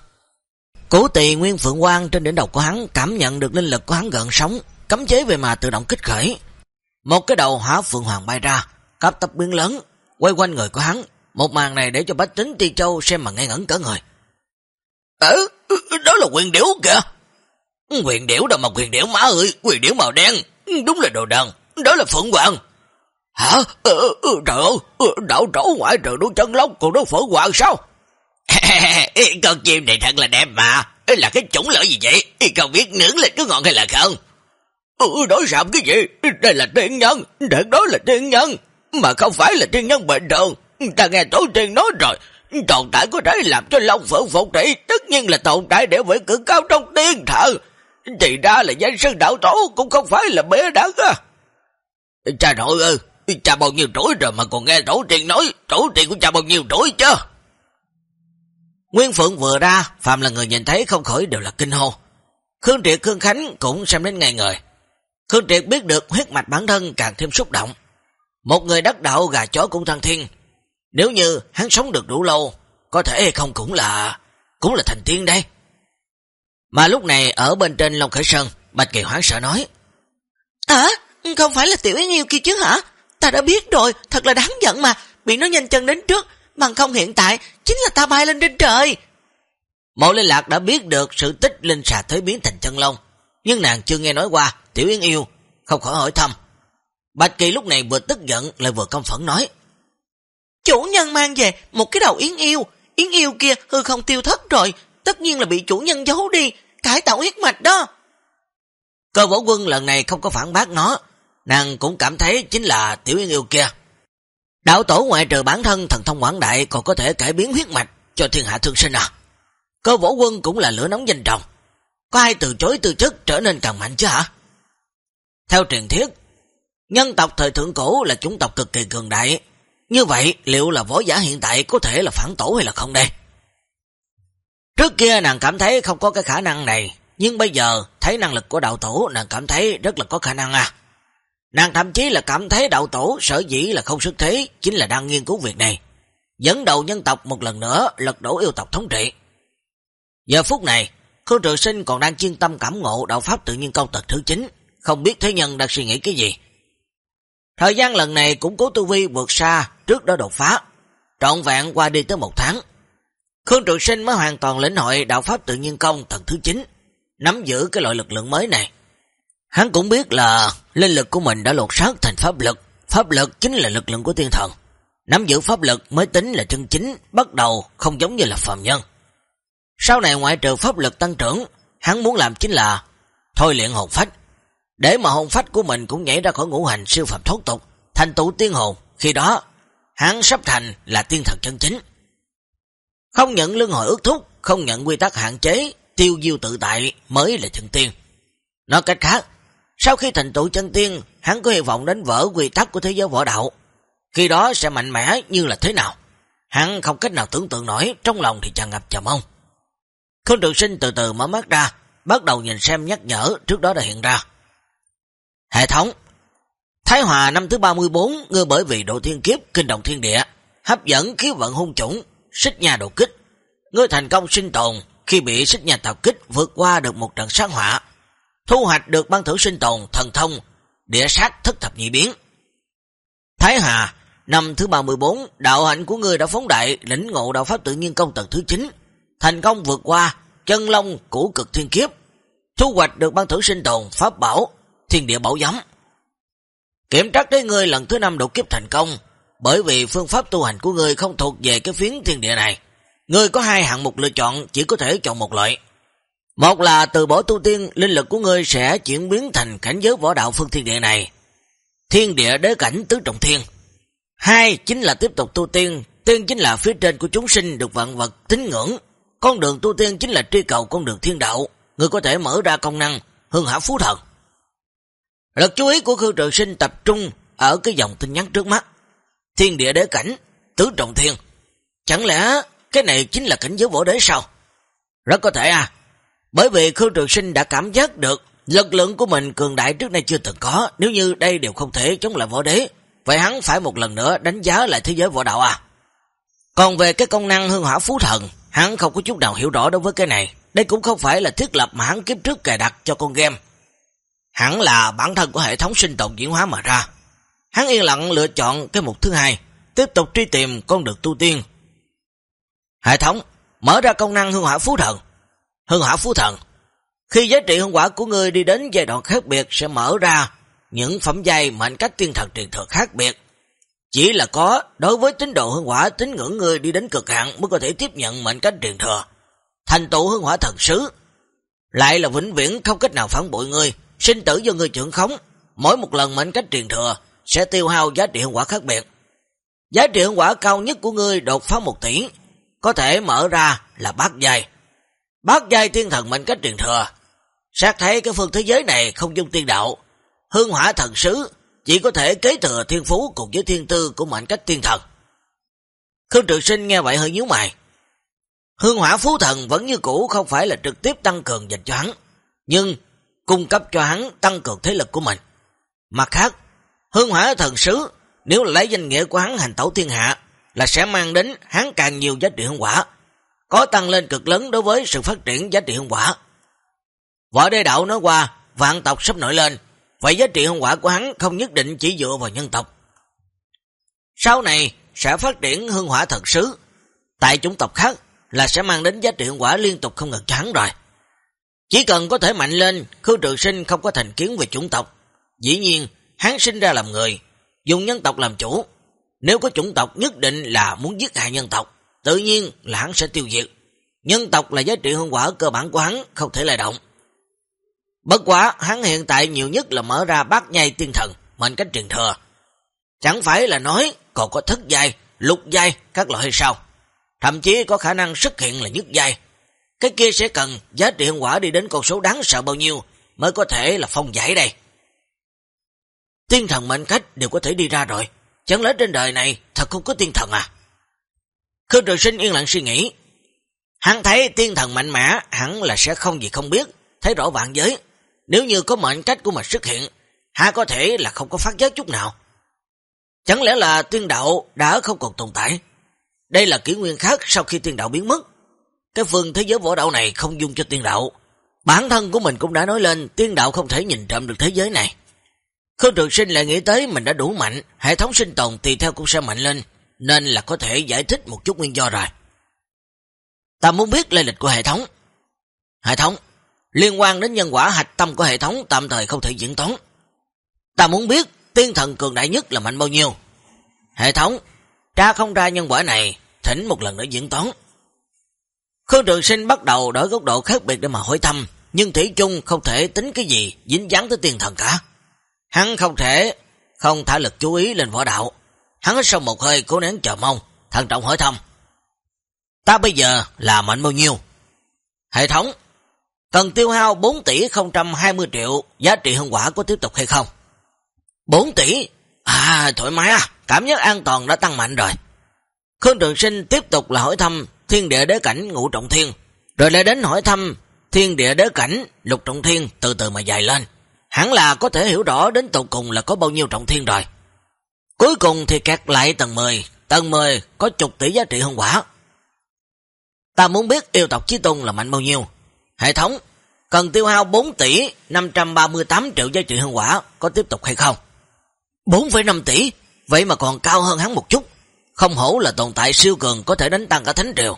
Cố tỳ nguyên phượng quang trên đỉnh đầu của hắn cảm nhận được linh lực của hắn gần sống, cấm chế về mà tự động kích khởi. Một cái đầu hỏa phượng hoàng bay ra, cấp tấp biến lớn, quay quanh người của hắn. Một màn này để cho bách tính Ti Châu xem mà ngay ngẩn cả người. Ừ, đó là quyền điểu kìa. Quyền điểu đâu mà quyền điểu má ơi, quyền điểu màu đen, đúng là đồ đần, đó là phượng hoàng. Hả? Ừ, ừ, trời ơi, ờ, đảo trổ ngoại trừ đuôi chân lóc còn đuôi phượng hoàng sao? Con chim này thật là đẹp mà, là cái chủng lỡ gì vậy? con biết nướng lên cái ngọn hay là không? Ừ, ừ đối sạm cái gì? Đây là tiên nhân, đợt đó là tiên nhân, mà không phải là tiên nhân bình thường. Ta nghe tổ tiên nói rồi, tồn tại có thể làm cho Long Phượng phục trị, tất nhiên là tồn tại để vị cực cao trong tiên thợ. Thì ra là danh sư đạo tổ cũng không phải là bế đắng á. À. Cha nội ơi, cha bao nhiêu tuổi rồi mà còn nghe tổ tiên nói, tổ tiên của cha bao nhiêu tuổi chứ? Nguyên Phượng vừa ra, Phạm là người nhìn thấy không khỏi đều là kinh hô. Khương Triệt Khương Khánh cũng xem đến ngày người. Khương Triệt biết được huyết mạch bản thân càng thêm xúc động. Một người đắc đạo gà chó cũng thăng thiên. Nếu như hắn sống được đủ lâu, có thể hay không cũng là cũng là thành tiên đây. Mà lúc này ở bên trên Long Khởi Sơn, Bạch Kỳ hoảng sợ nói. À, không phải là tiểu yến yêu kia chứ hả? Ta đã biết rồi, thật là đáng giận mà, bị nó nhanh chân đến trước, bằng không hiện tại chính là ta bay lên trên trời. Mộ Liên Lạc đã biết được sự tích linh xà thế biến thành chân long, nhưng nàng chưa nghe nói qua Tiểu Yến yêu, không khỏi hỏi thăm. Bạch Kỳ lúc này vừa tức giận lại vừa công phẫn nói. Chủ nhân mang về một cái đầu Yến yêu, Yến yêu kia hư không tiêu thất rồi, tất nhiên là bị chủ nhân giấu đi, cải tạo huyết mạch đó. Cơ võ quân lần này không có phản bác nó, nàng cũng cảm thấy chính là Tiểu Yến yêu kia. Đạo tổ ngoại trừ bản thân thần thông quảng đại còn có thể cải biến huyết mạch cho thiên hạ thương sinh à. Cơ võ quân cũng là lửa nóng danh trọng. Có ai từ chối tư chất trở nên càng mạnh chứ hả? Theo truyền thuyết, nhân tộc thời thượng cổ là chủng tộc cực kỳ cường đại. Như vậy, liệu là võ giả hiện tại có thể là phản tổ hay là không đây? Trước kia nàng cảm thấy không có cái khả năng này, nhưng bây giờ thấy năng lực của đạo tổ nàng cảm thấy rất là có khả năng à. Nàng thậm chí là cảm thấy đạo tổ sở dĩ là không xuất thế, chính là đang nghiên cứu việc này. Dẫn đầu nhân tộc một lần nữa lật đổ yêu tộc thống trị. Giờ phút này, Khương Trường Sinh còn đang chuyên tâm cảm ngộ đạo pháp tự nhiên câu tật thứ 9, không biết thế nhân đang suy nghĩ cái gì. Thời gian lần này cũng cố tu vi vượt xa trước đó đột phá, trọn vẹn qua đi tới một tháng. Khương Trường Sinh mới hoàn toàn lĩnh hội đạo pháp tự nhiên công thần thứ 9, nắm giữ cái loại lực lượng mới này. Hắn cũng biết là linh lực của mình đã lột xác thành pháp lực, pháp lực chính là lực lượng của tiên thần. Nắm giữ pháp lực mới tính là chân chính, bắt đầu không giống như là phàm nhân. Sau này ngoại trừ pháp lực tăng trưởng, hắn muốn làm chính là thôi luyện hồn phách. Để mà hồn phách của mình cũng nhảy ra khỏi ngũ hành siêu phẩm thốt tục, thành tụ tiên hồn, khi đó hắn sắp thành là tiên thần chân chính. Không nhận lương hồi ước thúc, không nhận quy tắc hạn chế, tiêu diêu tự tại mới là chân tiên. Nói cách khác, sau khi thành tựu chân tiên, hắn có hy vọng đến vỡ quy tắc của thế giới võ đạo. Khi đó sẽ mạnh mẽ như là thế nào? Hắn không cách nào tưởng tượng nổi, trong lòng thì tràn ngập chờ mong. Khương trường sinh từ từ mở mắt ra, bắt đầu nhìn xem nhắc nhở trước đó đã hiện ra. Hệ thống Thái Hòa năm thứ 34, ngư bởi vì độ thiên kiếp, kinh động thiên địa, hấp dẫn khí vận hung chủng, xích nhà đột kích. Ngươi thành công sinh tồn, khi bị xích nhà tập kích vượt qua được một trận sáng hỏa, thu hoạch được ban thử sinh tồn, thần thông, địa sát thất thập nhị biến. Thái Hà, năm thứ 34, đạo hạnh của ngươi đã phóng đại, lĩnh ngộ đạo pháp tự nhiên công tầng thứ 9, thành công vượt qua chân long của cực thiên kiếp, thu hoạch được ban thử sinh tồn, pháp bảo, thiên địa bảo giấm. Kiểm trắc tới ngươi lần thứ năm độ kiếp thành công, bởi vì phương pháp tu hành của ngươi không thuộc về cái phiến thiên địa này. Ngươi có hai hạng mục lựa chọn, chỉ có thể chọn một loại. Một là từ bỏ tu tiên, linh lực của ngươi sẽ chuyển biến thành cảnh giới võ đạo phương thiên địa này. Thiên địa đế cảnh tứ trọng thiên. Hai chính là tiếp tục tu tiên, tiên chính là phía trên của chúng sinh được vạn vật tín ngưỡng. Con đường tu tiên chính là truy cầu con đường thiên đạo, ngươi có thể mở ra công năng hương hạ phú thần. Lực chú ý của Khương Trường Sinh tập trung ở cái dòng tin nhắn trước mắt. Thiên địa đế cảnh, tứ trọng thiên. Chẳng lẽ cái này chính là cảnh giới võ đế sao? Rất có thể à, bởi vì Khương Trường Sinh đã cảm giác được lực lượng của mình cường đại trước nay chưa từng có, nếu như đây đều không thể chống lại võ đế, vậy hắn phải một lần nữa đánh giá lại thế giới võ đạo à. Còn về cái công năng hương hỏa phú thần, hắn không có chút nào hiểu rõ đối với cái này, đây cũng không phải là thiết lập mà hắn kiếp trước cài đặt cho con game. Hẳn là bản thân của hệ thống sinh tồn diễn hóa mà ra. Hắn yên lặng lựa chọn cái mục thứ hai, tiếp tục truy tìm con đường tu tiên. Hệ thống, mở ra công năng hương hỏa phú thần. Hương hỏa phú thần, khi giá trị hương quả của ngươi đi đến giai đoạn khác biệt sẽ mở ra những phẩm giai mệnh cách tiên thần truyền thừa khác biệt. Chỉ là có đối với tín độ hương quả tín ngưỡng ngươi đi đến cực hạn mới có thể tiếp nhận mệnh cách truyền thừa. Thành tựu hương hỏa thần sứ lại là vĩnh viễn không cách nào phản bội ngươi, sinh tử do người trưởng khống. Mỗi một lần mệnh cách truyền thừa sẽ tiêu hao giá trị hiệu quả khác biệt. Giá trị hiệu quả cao nhất của ngươi đột phá một tỷ, có thể mở ra là bát giai. Bát giai tiên thần mệnh cách truyền thừa. Sát thấy cái phương thế giới này không dung tiên đạo, hương hỏa thần sứ chỉ có thể kế thừa thiên phú cùng với thiên tư của mệnh cách thiên thần. Khương Trường Sinh nghe vậy hơi nhíu mày. Hương hỏa phú thần vẫn như cũ không phải là trực tiếp tăng cường dành cho hắn, nhưng cung cấp cho hắn tăng cường thế lực của mình. Mặt khác, hương hỏa thần sứ nếu lấy danh nghĩa của hắn hành tẩu thiên hạ là sẽ mang đến hắn càng nhiều giá trị hương quả, có tăng lên cực lớn đối với sự phát triển giá trị hương quả. Võ đế đạo nói qua, vạn tộc sắp nổi lên, vậy giá trị hương quả của hắn không nhất định chỉ dựa vào nhân tộc. Sau này sẽ phát triển hương hỏa thật sứ, tại chủng tộc khác là sẽ mang đến giá trị hương quả liên tục không ngừng cho hắn rồi. Chỉ cần có thể mạnh lên, Khương Trường Sinh không có thành kiến về chủng tộc. Dĩ nhiên, hắn sinh ra làm người, dùng nhân tộc làm chủ. Nếu có chủng tộc nhất định là muốn giết hại nhân tộc, tự nhiên là hắn sẽ tiêu diệt. Nhân tộc là giá trị hương quả cơ bản của hắn, không thể lay động. Bất quá, hắn hiện tại nhiều nhất là mở ra bát nhai tiên thần, mệnh cách truyền thừa. Chẳng phải là nói còn có thất giai, lục giai, các loại hay sao? Thậm chí có khả năng xuất hiện là nhất giai. Cái kia sẽ cần giá trị hiệu quả đi đến con số đáng sợ bao nhiêu mới có thể là phong giải đây. Tiên thần mệnh cách đều có thể đi ra rồi. Chẳng lẽ trên đời này thật không có tiên thần à? Khương Trường Sinh yên lặng suy nghĩ. Hắn thấy tiên thần mạnh mẽ hẳn là sẽ không gì không biết, thấy rõ vạn giới. Nếu như có mệnh cách của mình xuất hiện, há có thể là không có phát giác chút nào. Chẳng lẽ là tiên đạo đã không còn tồn tại? Đây là kỷ nguyên khác sau khi tiên đạo biến mất. Cái phương thế giới võ đạo này không dung cho tiên đạo. Bản thân của mình cũng đã nói lên tiên đạo không thể nhìn trộm được thế giới này. Khương Trường Sinh lại nghĩ tới mình đã đủ mạnh, hệ thống sinh tồn tùy theo cũng sẽ mạnh lên, nên là có thể giải thích một chút nguyên do rồi. Ta muốn biết lây lịch của hệ thống. Hệ thống, liên quan đến nhân quả hạch tâm của hệ thống tạm thời không thể diễn toán. Ta muốn biết tiên thần cường đại nhất là mạnh bao nhiêu. Hệ thống, tra không ra nhân quả này, thỉnh một lần nữa diễn toán. Khương Trường Sinh bắt đầu đổi góc độ khác biệt để mà hỏi thăm, nhưng Thủy chung không thể tính cái gì dính dáng tới tiền thần cả. Hắn không thể không thả lực chú ý lên võ đạo. Hắn hít sâu một hơi cố nén chờ mong, thận trọng hỏi thăm. Ta bây giờ là mạnh bao nhiêu? Hệ thống, cần tiêu hao 4 tỷ 020 triệu giá trị hương quả có tiếp tục hay không? 4 tỷ? À, thoải mái à, cảm giác an toàn đã tăng mạnh rồi. Khương Trường Sinh tiếp tục là hỏi thăm thiên địa đế cảnh ngũ trọng thiên, rồi lại đến hỏi thăm thiên địa đế cảnh lục trọng thiên từ từ mà dài lên. Hẳn là có thể hiểu rõ đến tận cùng là có bao nhiêu trọng thiên rồi. Cuối cùng thì kẹt lại tầng 10, tầng 10 có chục tỷ giá trị hương quả. Ta muốn biết yêu tộc Chí Tôn là mạnh bao nhiêu. Hệ thống cần tiêu hao 4 tỷ 538 triệu giá trị hương quả có tiếp tục hay không? 4,5 tỷ? vậy mà còn cao hơn hắn một chút. Không hổ là tồn tại siêu cường có thể đánh tăng cả thánh triều.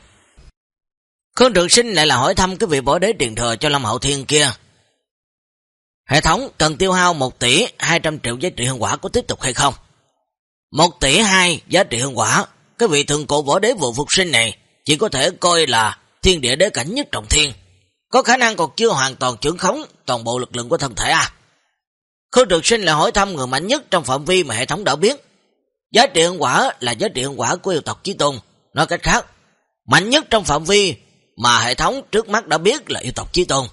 Khương Trường Sinh lại là hỏi thăm cái vị võ đế truyền thừa cho Lâm Hậu Thiên kia. Hệ thống cần tiêu hao 1 tỷ 200 triệu giá trị hương quả có tiếp tục hay không? 1 tỷ 2 giá trị hương quả, cái vị thường cổ võ đế vụ phục sinh này chỉ có thể coi là thiên địa đế cảnh nhất trọng thiên. Có khả năng còn chưa hoàn toàn trưởng khống toàn bộ lực lượng của thân thể à? Khương Trường Sinh lại hỏi thăm người mạnh nhất trong phạm vi mà hệ thống đã biết. Giá trị hương quả là giá trị hương quả của yêu tộc Chí Tôn. Nói cách khác, mạnh nhất trong phạm vi mà hệ thống trước mắt đã biết là yêu tộc Chí Tôn.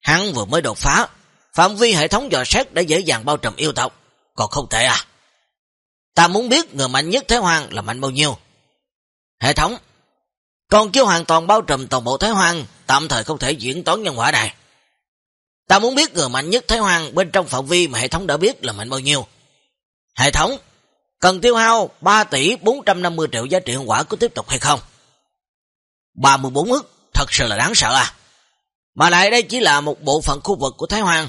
Hắn vừa mới đột phá, phạm vi hệ thống dò xét đã dễ dàng bao trùm yêu tộc, còn không thể à. Ta muốn biết người mạnh nhất Thế Hoàng là mạnh bao nhiêu. Hệ thống, còn chưa hoàn toàn bao trùm toàn bộ Thế Hoàng, tạm thời không thể diễn toán nhân quả này. Ta muốn biết người mạnh nhất Thế Hoàng bên trong phạm vi mà hệ thống đã biết là mạnh bao nhiêu. Hệ thống, cần tiêu hao 3 tỷ 450 triệu giá trị hương quả có tiếp tục hay không? 34 ức, thật sự là đáng sợ à. Mà lại đây chỉ là một bộ phận khu vực của Thái Hoàng.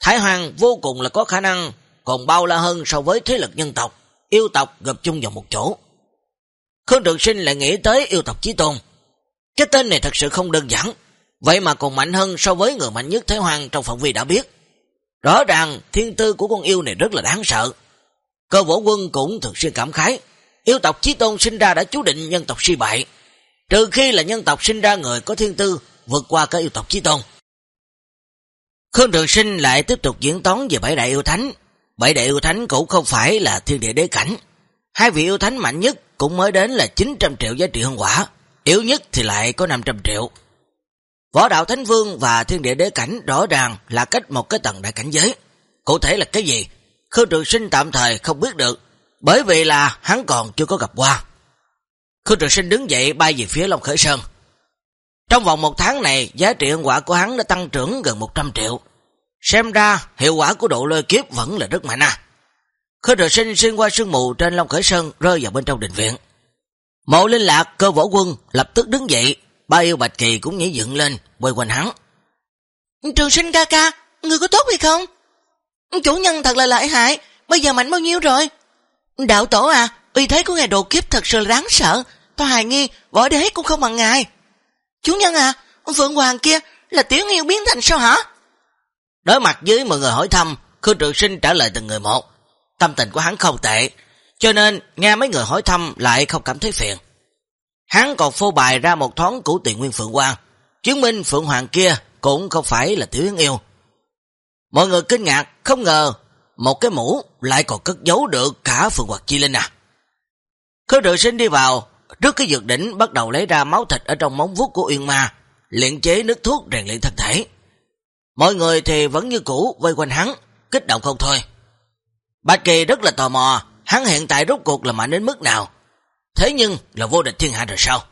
Thái Hoàng vô cùng là có khả năng còn bao la hơn so với thế lực nhân tộc, yêu tộc gặp chung vào một chỗ. Khương Trường Sinh lại nghĩ tới yêu tộc Chí Tôn. Cái tên này thật sự không đơn giản, vậy mà còn mạnh hơn so với người mạnh nhất Thái Hoàng trong phạm vi đã biết. Rõ ràng thiên tư của con yêu này rất là đáng sợ. Cơ võ quân cũng thường xuyên cảm khái, yêu tộc Chí Tôn sinh ra đã chú định nhân tộc suy bại, trừ khi là nhân tộc sinh ra người có thiên tư vượt qua các yêu tộc Chí Tôn. Khương Trường Sinh lại tiếp tục diễn toán về bảy đại yêu thánh. Bảy đại yêu thánh cũng không phải là thiên địa đế cảnh. Hai vị yêu thánh mạnh nhất cũng mới đến là 900 triệu giá trị hương quả, yếu nhất thì lại có 500 triệu. Võ đạo Thánh Vương và Thiên Địa Đế Cảnh rõ ràng là cách một cái tầng đại cảnh giới. Cụ thể là cái gì? Khương Trường Sinh tạm thời không biết được, bởi vì là hắn còn chưa có gặp qua. Khương Trường Sinh đứng dậy bay về phía Long Khởi Sơn. Trong vòng một tháng này, giá trị hương quả của hắn đã tăng trưởng gần 100 triệu. Xem ra, hiệu quả của độ lôi kiếp vẫn là rất mạnh à. Khương Trường Sinh xuyên qua sương mù trên Long Khởi Sơn rơi vào bên trong đình viện. Mộ linh lạc cơ võ quân lập tức đứng dậy, ba yêu Bạch Kỳ cũng nhảy dựng lên, quay quanh hắn. Trường sinh ca ca, người có tốt hay không? Chủ nhân thật là lợi hại, bây giờ mạnh bao nhiêu rồi? Đạo tổ à, uy thế của ngài đồ kiếp thật sự là đáng sợ, tôi hài nghi, võ đế cũng không bằng ngài. Chủ nhân à, Phượng Hoàng kia là tiểu nghiêu biến thành sao hả? Đối mặt với mọi người hỏi thăm, Khương Trường Sinh trả lời từng người một. Tâm tình của hắn không tệ, cho nên nghe mấy người hỏi thăm lại không cảm thấy phiền. Hắn còn phô bài ra một thoáng của tiền nguyên Phượng Hoàng, chứng minh Phượng Hoàng kia cũng không phải là tiểu yến yêu. Mọi người kinh ngạc, không ngờ một cái mũ lại còn cất giấu được cả Phượng Hoàng Chi Linh à. Khứa đội sinh đi vào, trước cái dược đỉnh bắt đầu lấy ra máu thịt ở trong móng vuốt của Uyên Ma, luyện chế nước thuốc rèn luyện thân thể. Mọi người thì vẫn như cũ vây quanh hắn, kích động không thôi. Bạch Kỳ rất là tò mò, hắn hiện tại rốt cuộc là mạnh đến mức nào. Thế nhưng là vô địch thiên hạ rồi sao?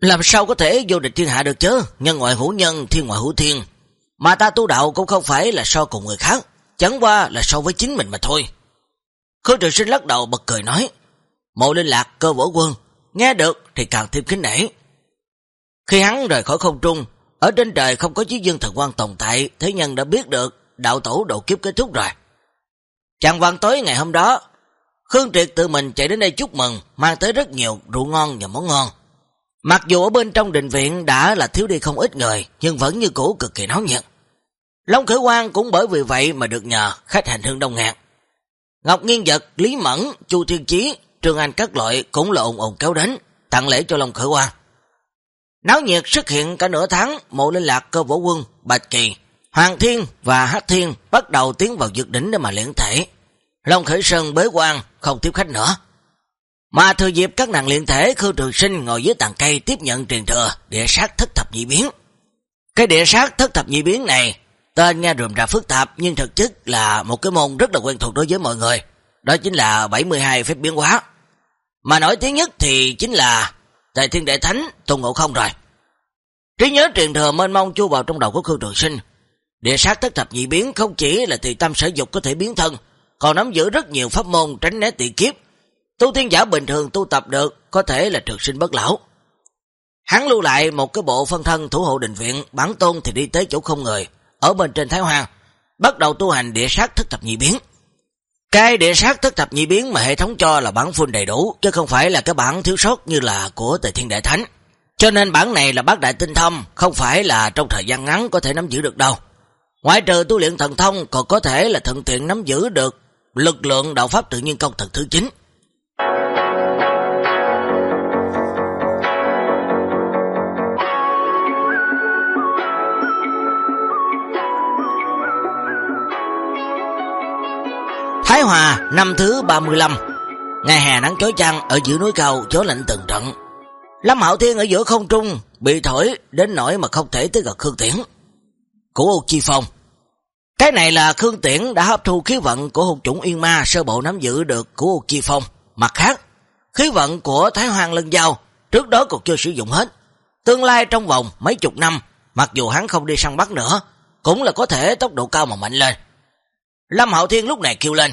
Làm sao có thể vô địch thiên hạ được chứ? Nhân ngoại hữu nhân, thiên ngoại hữu thiên. Mà ta tu đạo cũng không phải là so cùng người khác, chẳng qua là so với chính mình mà thôi. Khương trường sinh lắc đầu bật cười nói, mộ linh lạc cơ võ quân, nghe được thì càng thêm kính nể. Khi hắn rời khỏi không trung, ở trên trời không có chiếc dương thần quan tồn tại, thế nhân đã biết được đạo tổ độ kiếp kết thúc rồi. Chẳng văn tối ngày hôm đó, Khương Triệt tự mình chạy đến đây chúc mừng, mang tới rất nhiều rượu ngon và món ngon. Mặc dù ở bên trong đình viện đã là thiếu đi không ít người, nhưng vẫn như cũ cực kỳ náo nhiệt. Long Khởi Quang cũng bởi vì vậy mà được nhờ khách hành hương đông ngạc. Ngọc Nghiên Giật, Lý Mẫn, Chu Thiên Chí, Trương Anh các loại cũng là ồn ồn kéo đến, tặng lễ cho Long Khởi Quang. Náo nhiệt xuất hiện cả nửa tháng, mộ linh lạc cơ võ quân, Bạch Kỳ, Hoàng Thiên và Hát Thiên bắt đầu tiến vào dược đỉnh để mà luyện thể. Long Khởi Sơn bế quan, không tiếp khách nữa. Mà thừa dịp các nàng luyện thể, Khư Trường Sinh ngồi dưới tàn cây tiếp nhận truyền thừa địa sát thất thập nhị biến. Cái địa sát thất thập nhị biến này, tên nghe rùm ra phức tạp nhưng thực chất là một cái môn rất là quen thuộc đối với mọi người. Đó chính là 72 phép biến hóa. Mà nổi tiếng nhất thì chính là tài Thiên Đệ Thánh Tôn Ngộ Không rồi. Trí nhớ truyền thừa mênh mông chu vào trong đầu của Khư Trường Sinh. Địa sát thất thập nhị biến không chỉ là tùy tâm sở dục có thể biến thân, còn nắm giữ rất nhiều pháp môn tránh né tị kiếp. Tu tiên giả bình thường tu tập được có thể là trường sinh bất lão. Hắn lưu lại một cái bộ phân thân thủ hộ đình viện, bản tôn thì đi tới chỗ không người, ở bên trên Thái Hoàng, bắt đầu tu hành địa sát thất thập nhị biến. Cái địa sát thất thập nhị biến mà hệ thống cho là bản full đầy đủ, chứ không phải là cái bản thiếu sót như là của tề thiên đại thánh. Cho nên bản này là bác đại tinh thông, không phải là trong thời gian ngắn có thể nắm giữ được đâu. Ngoại trừ tu luyện thần thông còn có thể là thuận tiện nắm giữ được lực lượng đạo pháp tự nhiên công thần thứ 9. Thái Hòa năm thứ 35 Ngày hè nắng chói chang ở giữa núi cao gió lạnh từng trận Lâm Hạo Thiên ở giữa không trung bị thổi đến nỗi mà không thể tới gần Khương Tiễn của Âu Chi Phong. Cái này là Khương Tiễn đã hấp thu khí vận của hùng chủng Yên Ma sơ bộ nắm giữ được của Âu Chi Phong. Mặt khác, khí vận của Thái Hoàng Lân Giao trước đó còn chưa sử dụng hết. Tương lai trong vòng mấy chục năm, mặc dù hắn không đi săn bắt nữa, cũng là có thể tốc độ cao mà mạnh lên. Lâm Hạo Thiên lúc này kêu lên.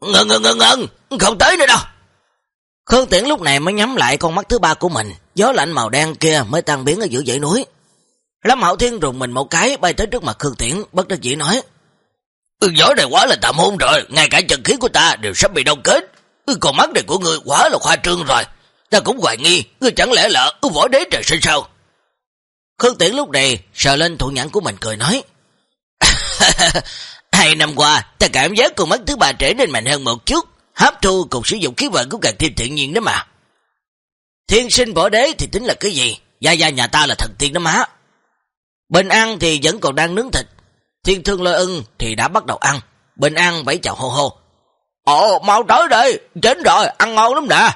Ngừng ngừng ngừng ngừng, không tới nữa đâu. Khương Tiễn lúc này mới nhắm lại con mắt thứ ba của mình, gió lạnh màu đen kia mới tan biến ở giữa dãy núi. Lâm Hạo Thiên rùng mình một cái bay tới trước mặt Khương Tiễn, bất đắc dĩ nói: "Ừ gió này quá là tạm hôn rồi, ngay cả chân khí của ta đều sắp bị đông kết. Ừ, còn mắt này của ngươi quá là khoa trương rồi, ta cũng hoài nghi, ngươi chẳng lẽ là ừ, võ đế trời sinh sao?" Khương Tiễn lúc này sờ lên thủ nhãn của mình cười nói: Hai năm qua, ta cảm giác con mắt thứ ba trở nên mạnh hơn một chút, hấp thu cùng sử dụng khí vận cũng càng thêm tự nhiên đó mà. Thiên sinh võ đế thì tính là cái gì? Gia gia nhà ta là thần tiên đó má. Bình An thì vẫn còn đang nướng thịt. Thiên thương lôi ưng thì đã bắt đầu ăn. Bình An vẫy chào hô hô. Ồ, mau tới đây, chín rồi, ăn ngon lắm nè.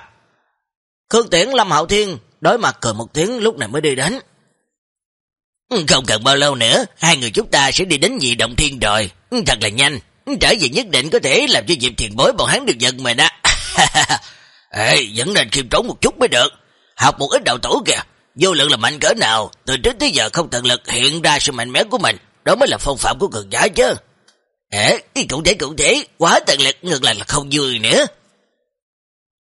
Khương Tiễn Lâm Hạo Thiên đối mặt cười một tiếng lúc này mới đi đến. Không cần bao lâu nữa, hai người chúng ta sẽ đi đến dị động thiên rồi. Thật là nhanh, trở về nhất định có thể làm cho Diệp Thiền Bối bọn hắn được giận mình á. Ê, vẫn nên khiêm trốn một chút mới được. Học một ít đầu tổ kìa, vô lượng là mạnh cỡ nào, từ trước tới giờ không tận lực hiện ra sự mạnh mẽ của mình, đó mới là phong phạm của cường giả chứ. Ê, cụ thể cụ thể, quá tận lực ngược lại là không vui nữa.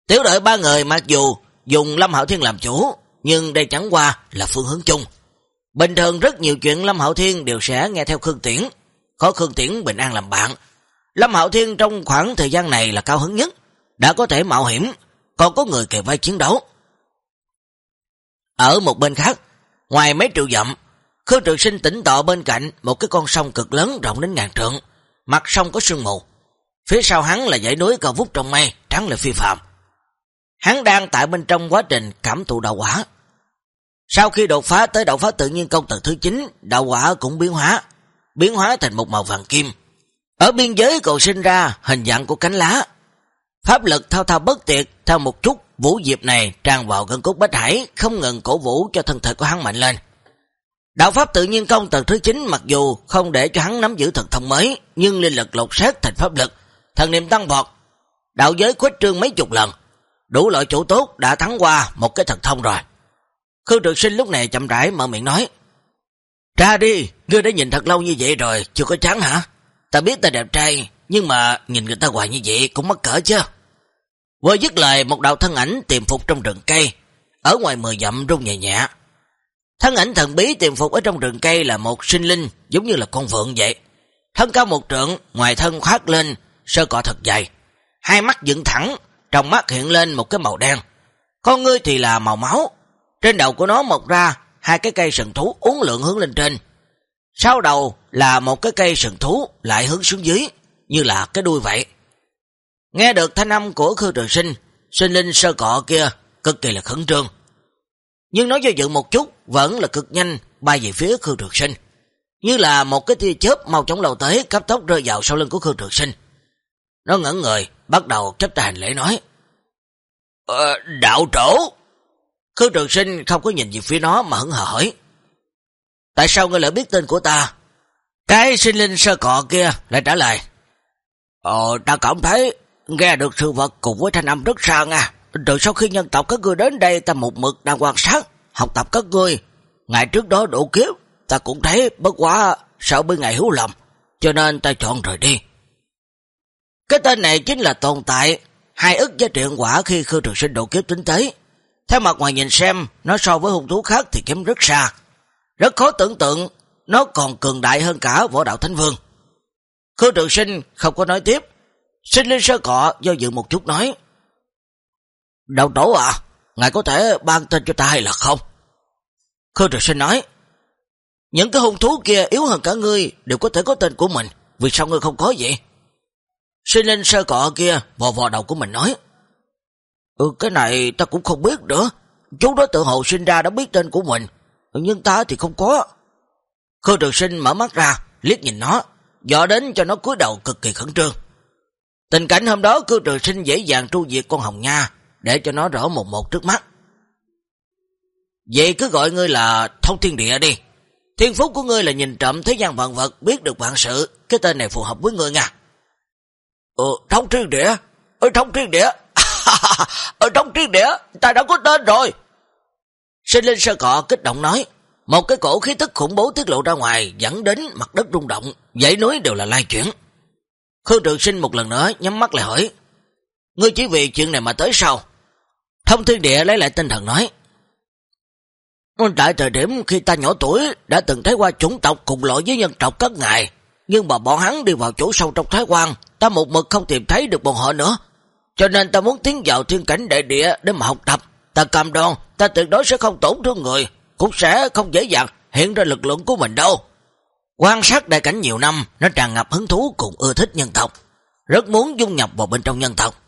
Tiểu đội ba người mặc dù dùng Lâm Hạo Thiên làm chủ, nhưng đây chẳng qua là phương hướng chung. Bình thường rất nhiều chuyện Lâm Hạo Thiên đều sẽ nghe theo Khương Tiễn, có Khương Tiễn bình an làm bạn. Lâm Hạo Thiên trong khoảng thời gian này là cao hứng nhất, đã có thể mạo hiểm, còn có người kề vai chiến đấu. Ở một bên khác, ngoài mấy triệu dặm, Khương Trường Sinh tỉnh tọa bên cạnh một cái con sông cực lớn rộng đến ngàn trượng, mặt sông có sương mù. Phía sau hắn là dãy núi cao vút trong mây, trắng là phi phạm. Hắn đang tại bên trong quá trình cảm thụ đạo quả. Sau khi đột phá tới đạo phá tự nhiên công tầng thứ 9, đạo quả cũng biến hóa, biến hóa thành một màu vàng kim. Ở biên giới còn sinh ra hình dạng của cánh lá. Pháp lực thao thao bất tiệt theo một chút vũ diệp này tràn vào gân cốt bách hải, không ngừng cổ vũ cho thân thể của hắn mạnh lên. Đạo pháp tự nhiên công tầng thứ 9 mặc dù không để cho hắn nắm giữ thần thông mới, nhưng linh lực lột xác thành pháp lực, thần niệm tăng vọt, đạo giới khuếch trương mấy chục lần, đủ loại chủ tốt đã thắng qua một cái thần thông rồi. Khương Trực Sinh lúc này chậm rãi mở miệng nói, ra đi, ngươi đã nhìn thật lâu như vậy rồi, chưa có chán hả? Ta biết ta đẹp trai, nhưng mà nhìn người ta hoài như vậy cũng mắc cỡ chứ. Vừa dứt lời, một đạo thân ảnh tiềm phục trong rừng cây, ở ngoài mười dặm rung nhẹ nhẹ. Thân ảnh thần bí tiềm phục ở trong rừng cây là một sinh linh, giống như là con vượng vậy. Thân cao một trượng, ngoài thân khoát lên, sơ cọ thật dày. Hai mắt dựng thẳng, trong mắt hiện lên một cái màu đen. Con ngươi thì là màu máu. Trên đầu của nó mọc ra hai cái cây sừng thú uốn lượn hướng lên trên. Sau đầu là một cái cây sừng thú lại hướng xuống dưới, như là cái đuôi vậy. Nghe được thanh âm của Khư Trường Sinh, sinh linh sơ cọ kia cực kỳ là khẩn trương. Nhưng nói do dự một chút, vẫn là cực nhanh bay về phía Khư Trường Sinh. Như là một cái tia chớp mau chóng lầu tới cấp tốc rơi vào sau lưng của Khư Trường Sinh. Nó ngẩn người, bắt đầu chấp tay hành lễ nói. Ờ, đạo trổ! Khương Trường Sinh không có nhìn về phía nó mà hững hờ hỏi. Tại sao ngươi lại biết tên của ta? Cái sinh linh sơ cọ kia lại trả lời. Ồ, ta cảm thấy nghe được sự vật cùng với thanh âm rất xa nha. Từ sau khi nhân tộc các ngươi đến đây ta một mực đang quan sát, học tập các ngươi. Ngày trước đó độ kiếp, ta cũng thấy bất quá sợ bị ngày hữu lầm, cho nên ta chọn rời đi. Cái tên này chính là tồn tại hai ức giá trị quả khi Khương Trường Sinh độ kiếp tính tới. Theo mặt ngoài nhìn xem, nó so với hung thú khác thì kém rất xa. Rất khó tưởng tượng, nó còn cường đại hơn cả võ đạo Thánh Vương. Khương Trường Sinh không có nói tiếp. Sinh linh sơ cọ do dự một chút nói. Đạo tổ à, ngài có thể ban tên cho ta hay là không? Khương trường sinh nói. Những cái hung thú kia yếu hơn cả ngươi đều có thể có tên của mình. Vì sao ngươi không có vậy? Sinh linh sơ cọ kia vò vò đầu của mình nói. Ừ, cái này ta cũng không biết nữa. Chú đó tự hồ sinh ra đã biết tên của mình. Nhưng ta thì không có. Khương trường sinh mở mắt ra, liếc nhìn nó, dọ đến cho nó cúi đầu cực kỳ khẩn trương. Tình cảnh hôm đó Khương trường sinh dễ dàng tru diệt con hồng nha, để cho nó rõ một một trước mắt. Vậy cứ gọi ngươi là thông thiên địa đi. Thiên phúc của ngươi là nhìn trộm thế gian vạn vật, biết được vạn sự, cái tên này phù hợp với ngươi nha. Ừ thông thiên địa, ơi thông thiên địa, ở trong thiên địa, ta đã có tên rồi. Sinh linh sơ cọ kích động nói, một cái cổ khí tức khủng bố tiết lộ ra ngoài, dẫn đến mặt đất rung động, dãy núi đều là lai chuyển. Khương Trường Sinh một lần nữa nhắm mắt lại hỏi, Ngươi chỉ vì chuyện này mà tới sao? Thông thiên địa lấy lại tinh thần nói, Tại thời điểm khi ta nhỏ tuổi đã từng thấy qua chủng tộc cùng loại với nhân tộc các ngài, nhưng mà bọn hắn đi vào chỗ sâu trong Thái quan, ta một mực không tìm thấy được bọn họ nữa. Cho nên ta muốn tiến vào thiên cảnh đại địa để mà học tập. Ta cam đoan, ta tuyệt đối sẽ không tổn thương người, cũng sẽ không dễ dàng hiện ra lực lượng của mình đâu. Quan sát đại cảnh nhiều năm, nó tràn ngập hứng thú cùng ưa thích nhân tộc, rất muốn dung nhập vào bên trong nhân tộc.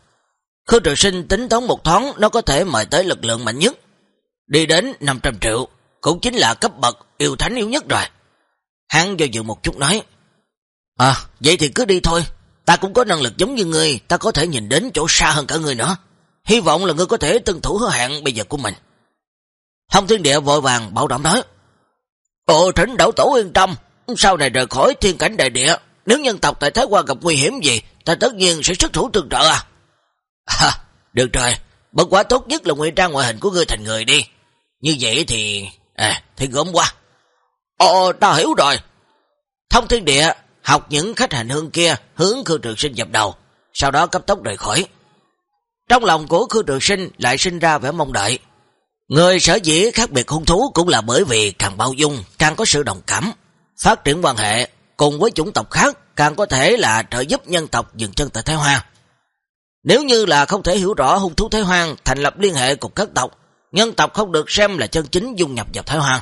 Khứ Trường Sinh tính toán một thoáng nó có thể mời tới lực lượng mạnh nhất, đi đến 500 triệu, cũng chính là cấp bậc yêu thánh yếu nhất rồi. Hắn do dự một chút nói, À, vậy thì cứ đi thôi, ta cũng có năng lực giống như ngươi, ta có thể nhìn đến chỗ xa hơn cả ngươi nữa. Hy vọng là ngươi có thể tuân thủ hứa hẹn bây giờ của mình. Thông thiên địa vội vàng bảo đảm nói, Ồ, thỉnh đảo tổ yên tâm, sau này rời khỏi thiên cảnh đại địa, nếu nhân tộc tại Thái Hoa gặp nguy hiểm gì, ta tất nhiên sẽ xuất thủ tương trợ à. À, được rồi, bất quá tốt nhất là nguyên trang ngoại hình của ngươi thành người đi. Như vậy thì... À, thì gớm quá. Ồ, ta hiểu rồi. Thông thiên địa học những khách hành hương kia hướng Khương Trường Sinh dập đầu, sau đó cấp tốc rời khỏi. Trong lòng của Khương Trường Sinh lại sinh ra vẻ mong đợi. Người sở dĩ khác biệt hung thú cũng là bởi vì càng bao dung, càng có sự đồng cảm. Phát triển quan hệ cùng với chủng tộc khác càng có thể là trợ giúp nhân tộc dừng chân tại Thái Hoa. Nếu như là không thể hiểu rõ hung thú Thái Hoang thành lập liên hệ cùng các tộc, nhân tộc không được xem là chân chính dung nhập vào Thái Hoang.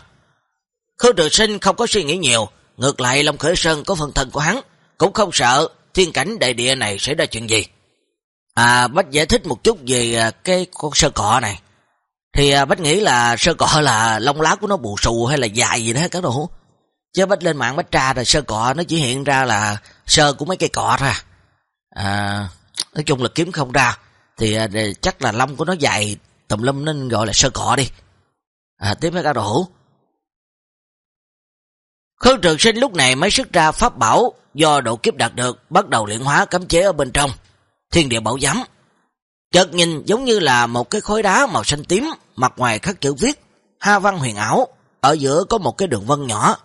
Khương Trường Sinh không có suy nghĩ nhiều, ngược lại Long Khởi Sơn có phần thân của hắn, cũng không sợ thiên cảnh đại địa này xảy ra chuyện gì. À, Bách giải thích một chút về à, cái con sơ cọ này. Thì à, Bách nghĩ là sơ cọ là lông lá của nó bù xù hay là dài gì đó các đồ. Chứ Bách lên mạng Bách tra rồi sơ cọ nó chỉ hiện ra là sơ của mấy cây cọ thôi. À, à nói chung là kiếm không ra. Thì à, chắc là lông của nó dài tùm lum nên gọi là sơ cọ đi. À, tiếp với các đồ hữu. Khương Trường Sinh lúc này mới xuất ra pháp bảo do độ kiếp đạt được, bắt đầu luyện hóa cấm chế ở bên trong. Thiên địa bảo giám. Chợt nhìn giống như là một cái khối đá màu xanh tím, mặt ngoài khắc chữ viết, ha văn huyền ảo, ở giữa có một cái đường vân nhỏ.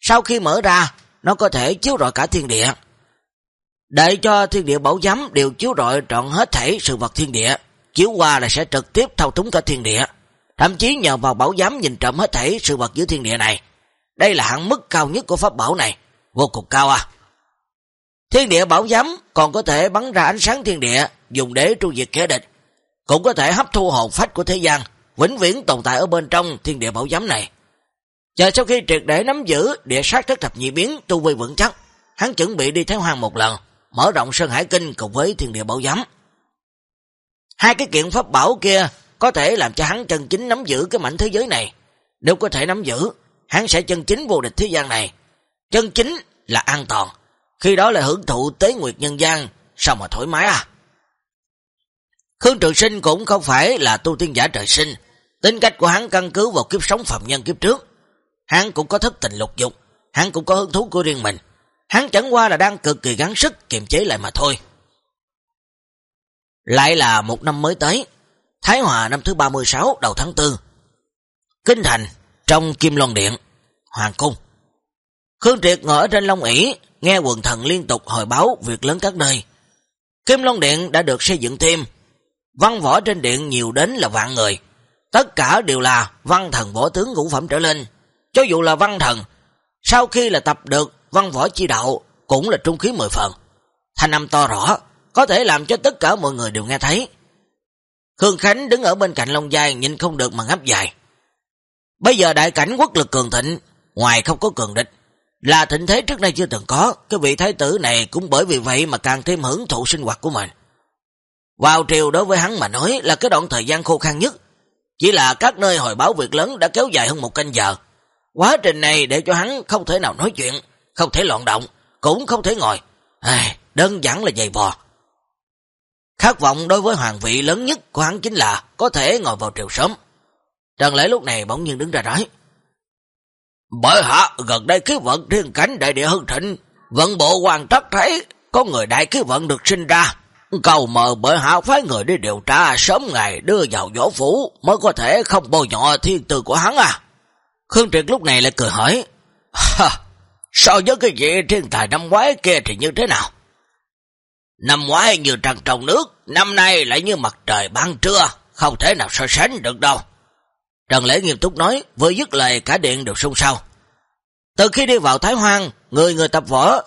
Sau khi mở ra, nó có thể chiếu rọi cả thiên địa. Để cho thiên địa bảo giám đều chiếu rọi trọn hết thảy sự vật thiên địa, chiếu qua là sẽ trực tiếp thao túng cả thiên địa. Thậm chí nhờ vào bảo giám nhìn trộm hết thảy sự vật dưới thiên địa này. Đây là hạng mức cao nhất của pháp bảo này, vô cùng cao à. Thiên địa bảo giám còn có thể bắn ra ánh sáng thiên địa, dùng để tru diệt kẻ địch. Cũng có thể hấp thu hồn phách của thế gian, vĩnh viễn tồn tại ở bên trong thiên địa bảo giám này. Chờ sau khi triệt để nắm giữ địa sát thất thập nhị biến tu vi vững chắc, hắn chuẩn bị đi Thái Hoang một lần, mở rộng Sơn Hải Kinh cùng với thiên địa bảo giám. Hai cái kiện pháp bảo kia có thể làm cho hắn chân chính nắm giữ cái mảnh thế giới này. Nếu có thể nắm giữ, hắn sẽ chân chính vô địch thế gian này. Chân chính là an toàn. Khi đó là hưởng thụ tế nguyệt nhân gian, sao mà thoải mái à? Khương Trường Sinh cũng không phải là tu tiên giả trời sinh. Tính cách của hắn căn cứ vào kiếp sống phạm nhân kiếp trước. Hắn cũng có thất tình lục dục, hắn cũng có hứng thú của riêng mình. Hắn chẳng qua là đang cực kỳ gắng sức kiềm chế lại mà thôi. Lại là một năm mới tới, Thái Hòa năm thứ 36 đầu tháng 4. Kinh Thành, trong Kim Loan Điện, Hoàng Cung. Khương Triệt ngồi ở trên Long ỷ nghe quần thần liên tục hồi báo việc lớn các nơi. Kim long Điện đã được xây dựng thêm, văn võ trên điện nhiều đến là vạn người. Tất cả đều là văn thần võ tướng ngũ phẩm trở lên. Cho dù là văn thần, sau khi là tập được văn võ chi đạo cũng là trung khí mười phần. Thanh âm to rõ, có thể làm cho tất cả mọi người đều nghe thấy. Khương Khánh đứng ở bên cạnh Long Giai nhìn không được mà ngáp dài. Bây giờ đại cảnh quốc lực cường thịnh, ngoài không có cường địch, là thịnh thế trước nay chưa từng có, cái vị thái tử này cũng bởi vì vậy mà càng thêm hưởng thụ sinh hoạt của mình. Vào triều đối với hắn mà nói là cái đoạn thời gian khô khăn nhất, chỉ là các nơi hồi báo việc lớn đã kéo dài hơn một canh giờ. Quá trình này để cho hắn không thể nào nói chuyện, không thể loạn động, cũng không thể ngồi. À, đơn giản là dày vò. Khát vọng đối với hoàng vị lớn nhất của hắn chính là có thể ngồi vào triều sớm. Trần Lễ lúc này bỗng nhiên đứng ra nói. Bởi hạ gần đây khí vận thiên cảnh đại địa hưng thịnh, vận bộ hoàng trắc thấy có người đại khí vận được sinh ra. Cầu mờ bởi hạ phái người đi điều tra sớm ngày đưa vào võ phủ mới có thể không bồi nhọ thiên tư của hắn à. Khương Triệt lúc này lại cười hỏi. So với cái gì thiên tài năm ngoái kia thì như thế nào? Năm ngoái như trăng trồng nước, năm nay lại như mặt trời ban trưa, không thể nào so sánh được đâu. Trần Lễ nghiêm túc nói, vừa dứt lời cả điện đều sung sao. Từ khi đi vào Thái Hoang, người người tập võ,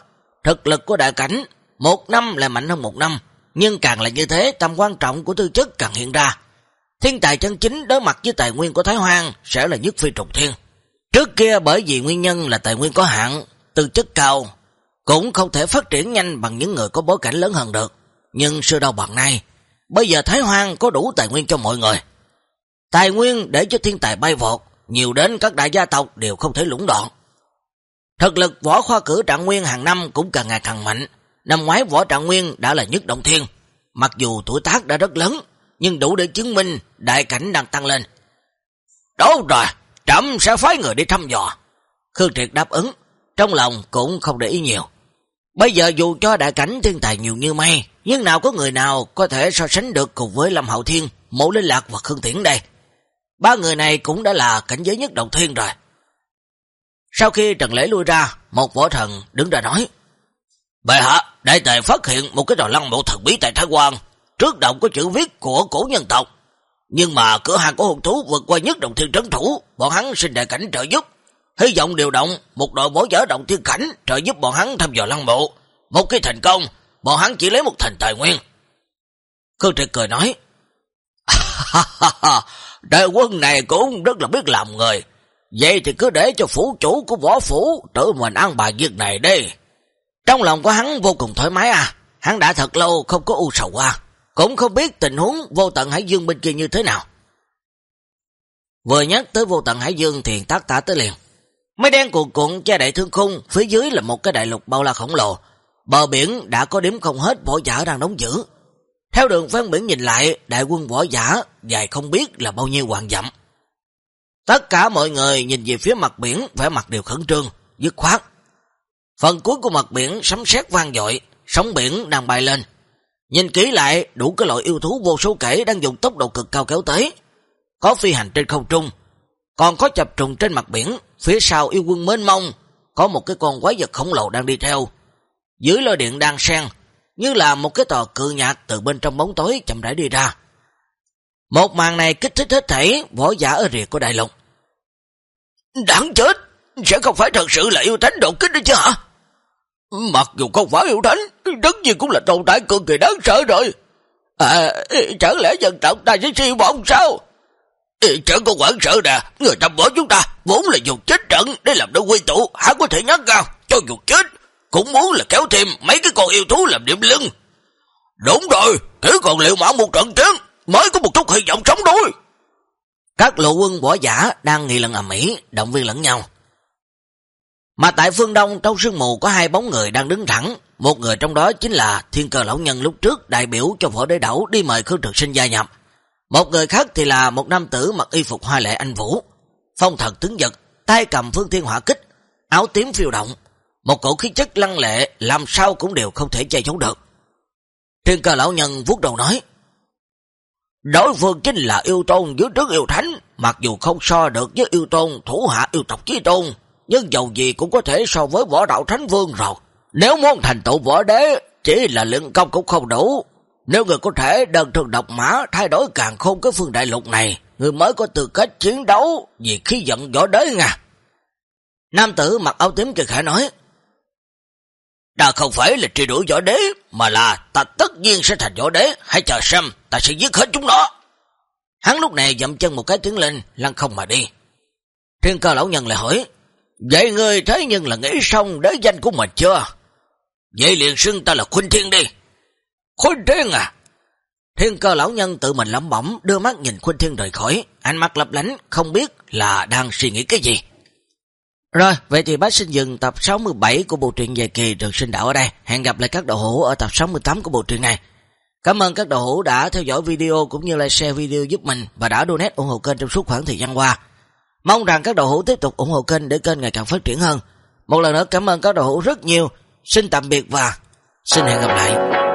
thực lực của đại cảnh, một năm là mạnh hơn một năm, nhưng càng là như thế, tầm quan trọng của tư chất càng hiện ra. Thiên tài chân chính đối mặt với tài nguyên của Thái Hoang sẽ là nhất phi trùng thiên. Trước kia bởi vì nguyên nhân là tài nguyên có hạn, tư chất cao, cũng không thể phát triển nhanh bằng những người có bối cảnh lớn hơn được. Nhưng xưa đâu bằng nay, bây giờ Thái Hoang có đủ tài nguyên cho mọi người. Tài nguyên để cho thiên tài bay vọt, nhiều đến các đại gia tộc đều không thể lũng đoạn. Thực lực võ khoa cử trạng nguyên hàng năm cũng càng ngày càng mạnh. Năm ngoái võ trạng nguyên đã là nhất động thiên. Mặc dù tuổi tác đã rất lớn, nhưng đủ để chứng minh đại cảnh đang tăng lên. Đúng rồi, trẫm sẽ phái người đi thăm dò. Khương Triệt đáp ứng, trong lòng cũng không để ý nhiều. Bây giờ dù cho đại cảnh thiên tài nhiều như mây, nhưng nào có người nào có thể so sánh được cùng với Lâm Hậu Thiên, Mộ Linh Lạc và Khương Tiễn đây. Ba người này cũng đã là cảnh giới nhất động thiên rồi. Sau khi Trần Lễ lui ra, một võ thần đứng ra nói. Bệ hạ, đại tệ phát hiện một cái trò lăng mộ thần bí tại Thái Quan, trước động có chữ viết của cổ nhân tộc. Nhưng mà cửa hàng của hồn thú vượt qua nhất động thiên trấn thủ, bọn hắn xin đại cảnh trợ giúp. Hy vọng điều động một đội võ giả động thiên cảnh trợ giúp bọn hắn thăm dò lăng mộ. Một cái thành công, bọn hắn chỉ lấy một thành tài nguyên. Khương Triệt cười nói, Đại quân này cũng rất là biết làm người. Vậy thì cứ để cho phủ chủ của võ phủ tự mình ăn bài việc này đi. Trong lòng của hắn vô cùng thoải mái à. Hắn đã thật lâu không có u sầu qua. Cũng không biết tình huống vô tận Hải Dương bên kia như thế nào. Vừa nhắc tới vô tận Hải Dương thì tác tả tới liền. Mấy đen cuộn cuộn che đại thương khung, phía dưới là một cái đại lục bao la khổng lồ. Bờ biển đã có điểm không hết võ giả đang đóng giữ. Theo đường phán biển nhìn lại, đại quân võ giả dài không biết là bao nhiêu hoàng dặm. Tất cả mọi người nhìn về phía mặt biển, vẻ mặt đều khẩn trương, dứt khoát. Phần cuối của mặt biển sấm sét vang dội, sóng biển đang bay lên. Nhìn kỹ lại, đủ cái loại yêu thú vô số kể đang dùng tốc độ cực cao kéo tới. Có phi hành trên không trung, còn có chập trùng trên mặt biển, phía sau yêu quân mênh mông, có một cái con quái vật khổng lồ đang đi theo. Dưới lôi điện đang sen, như là một cái tòa cự nhạc từ bên trong bóng tối chậm rãi đi ra. Một màn này kích thích hết thảy võ giả ở rìa của đại lục. Đáng chết, sẽ không phải thật sự là yêu thánh đột kích đấy chứ hả? Mặc dù không phải yêu thánh, tất nhiên cũng là tồn tại cực kỳ đáng sợ rồi. À, chẳng lẽ dân tộc ta sẽ siêu vọng sao? Chẳng có quản sợ nè, người tâm võ chúng ta vốn là dùng chết trận để làm đối quy tụ, hả có thể nhắc cao, cho dù chết cũng muốn là kéo thêm mấy cái con yêu thú làm điểm lưng. Đúng rồi, thế còn liệu mạng một trận chiến, mới có một chút hy vọng sống đuôi. Các lộ quân võ giả đang nghị luận ầm ĩ, động viên lẫn nhau. Mà tại phương đông trong sương mù có hai bóng người đang đứng thẳng, một người trong đó chính là thiên cơ lão nhân lúc trước đại biểu cho võ đế đảo đi mời Khương Trực Sinh gia nhập. Một người khác thì là một nam tử mặc y phục hoa lệ anh Vũ, phong thần tướng giật, tay cầm phương thiên hỏa kích, áo tím phiêu động, một cổ khí chất lăng lệ làm sao cũng đều không thể che giấu được. Thiên cơ lão nhân vuốt đầu nói, Đối phương chính là yêu tôn dưới trước yêu thánh, mặc dù không so được với yêu tôn thủ hạ yêu tộc chí tôn, nhưng dầu gì cũng có thể so với võ đạo thánh vương rồi. Nếu muốn thành tựu võ đế, chỉ là lượng công cũng không đủ. Nếu người có thể đơn thường độc mã thay đổi càng khôn cái phương đại lục này, người mới có tư cách chiến đấu vì khi giận võ đế nha. Nam tử mặc áo tím kia khả nói, Ta không phải là truy đuổi võ đế, mà là ta tất nhiên sẽ thành võ đế, hãy chờ xem, ta sẽ giết hết chúng nó. Hắn lúc này dậm chân một cái tiếng lên, lăn không mà đi. Thiên cơ lão nhân lại hỏi, Vậy người thấy nhưng là nghĩ xong đế danh của mình chưa? Vậy liền xưng ta là Khuynh Thiên đi. Khuynh Thiên à? Thiên cơ lão nhân tự mình lẩm bẩm đưa mắt nhìn Khuynh Thiên rời khỏi, ánh mắt lấp lánh, không biết là đang suy nghĩ cái gì. Rồi, vậy thì bác xin dừng tập 67 của bộ truyện dài kỳ Trường Sinh Đạo ở đây. Hẹn gặp lại các đầu hữu ở tập 68 của bộ truyện này. Cảm ơn các đầu hữu đã theo dõi video cũng như like share video giúp mình và đã donate ủng hộ kênh trong suốt khoảng thời gian qua. Mong rằng các đầu hữu tiếp tục ủng hộ kênh để kênh ngày càng phát triển hơn. Một lần nữa cảm ơn các đầu hữu rất nhiều. Xin tạm biệt và xin hẹn gặp lại.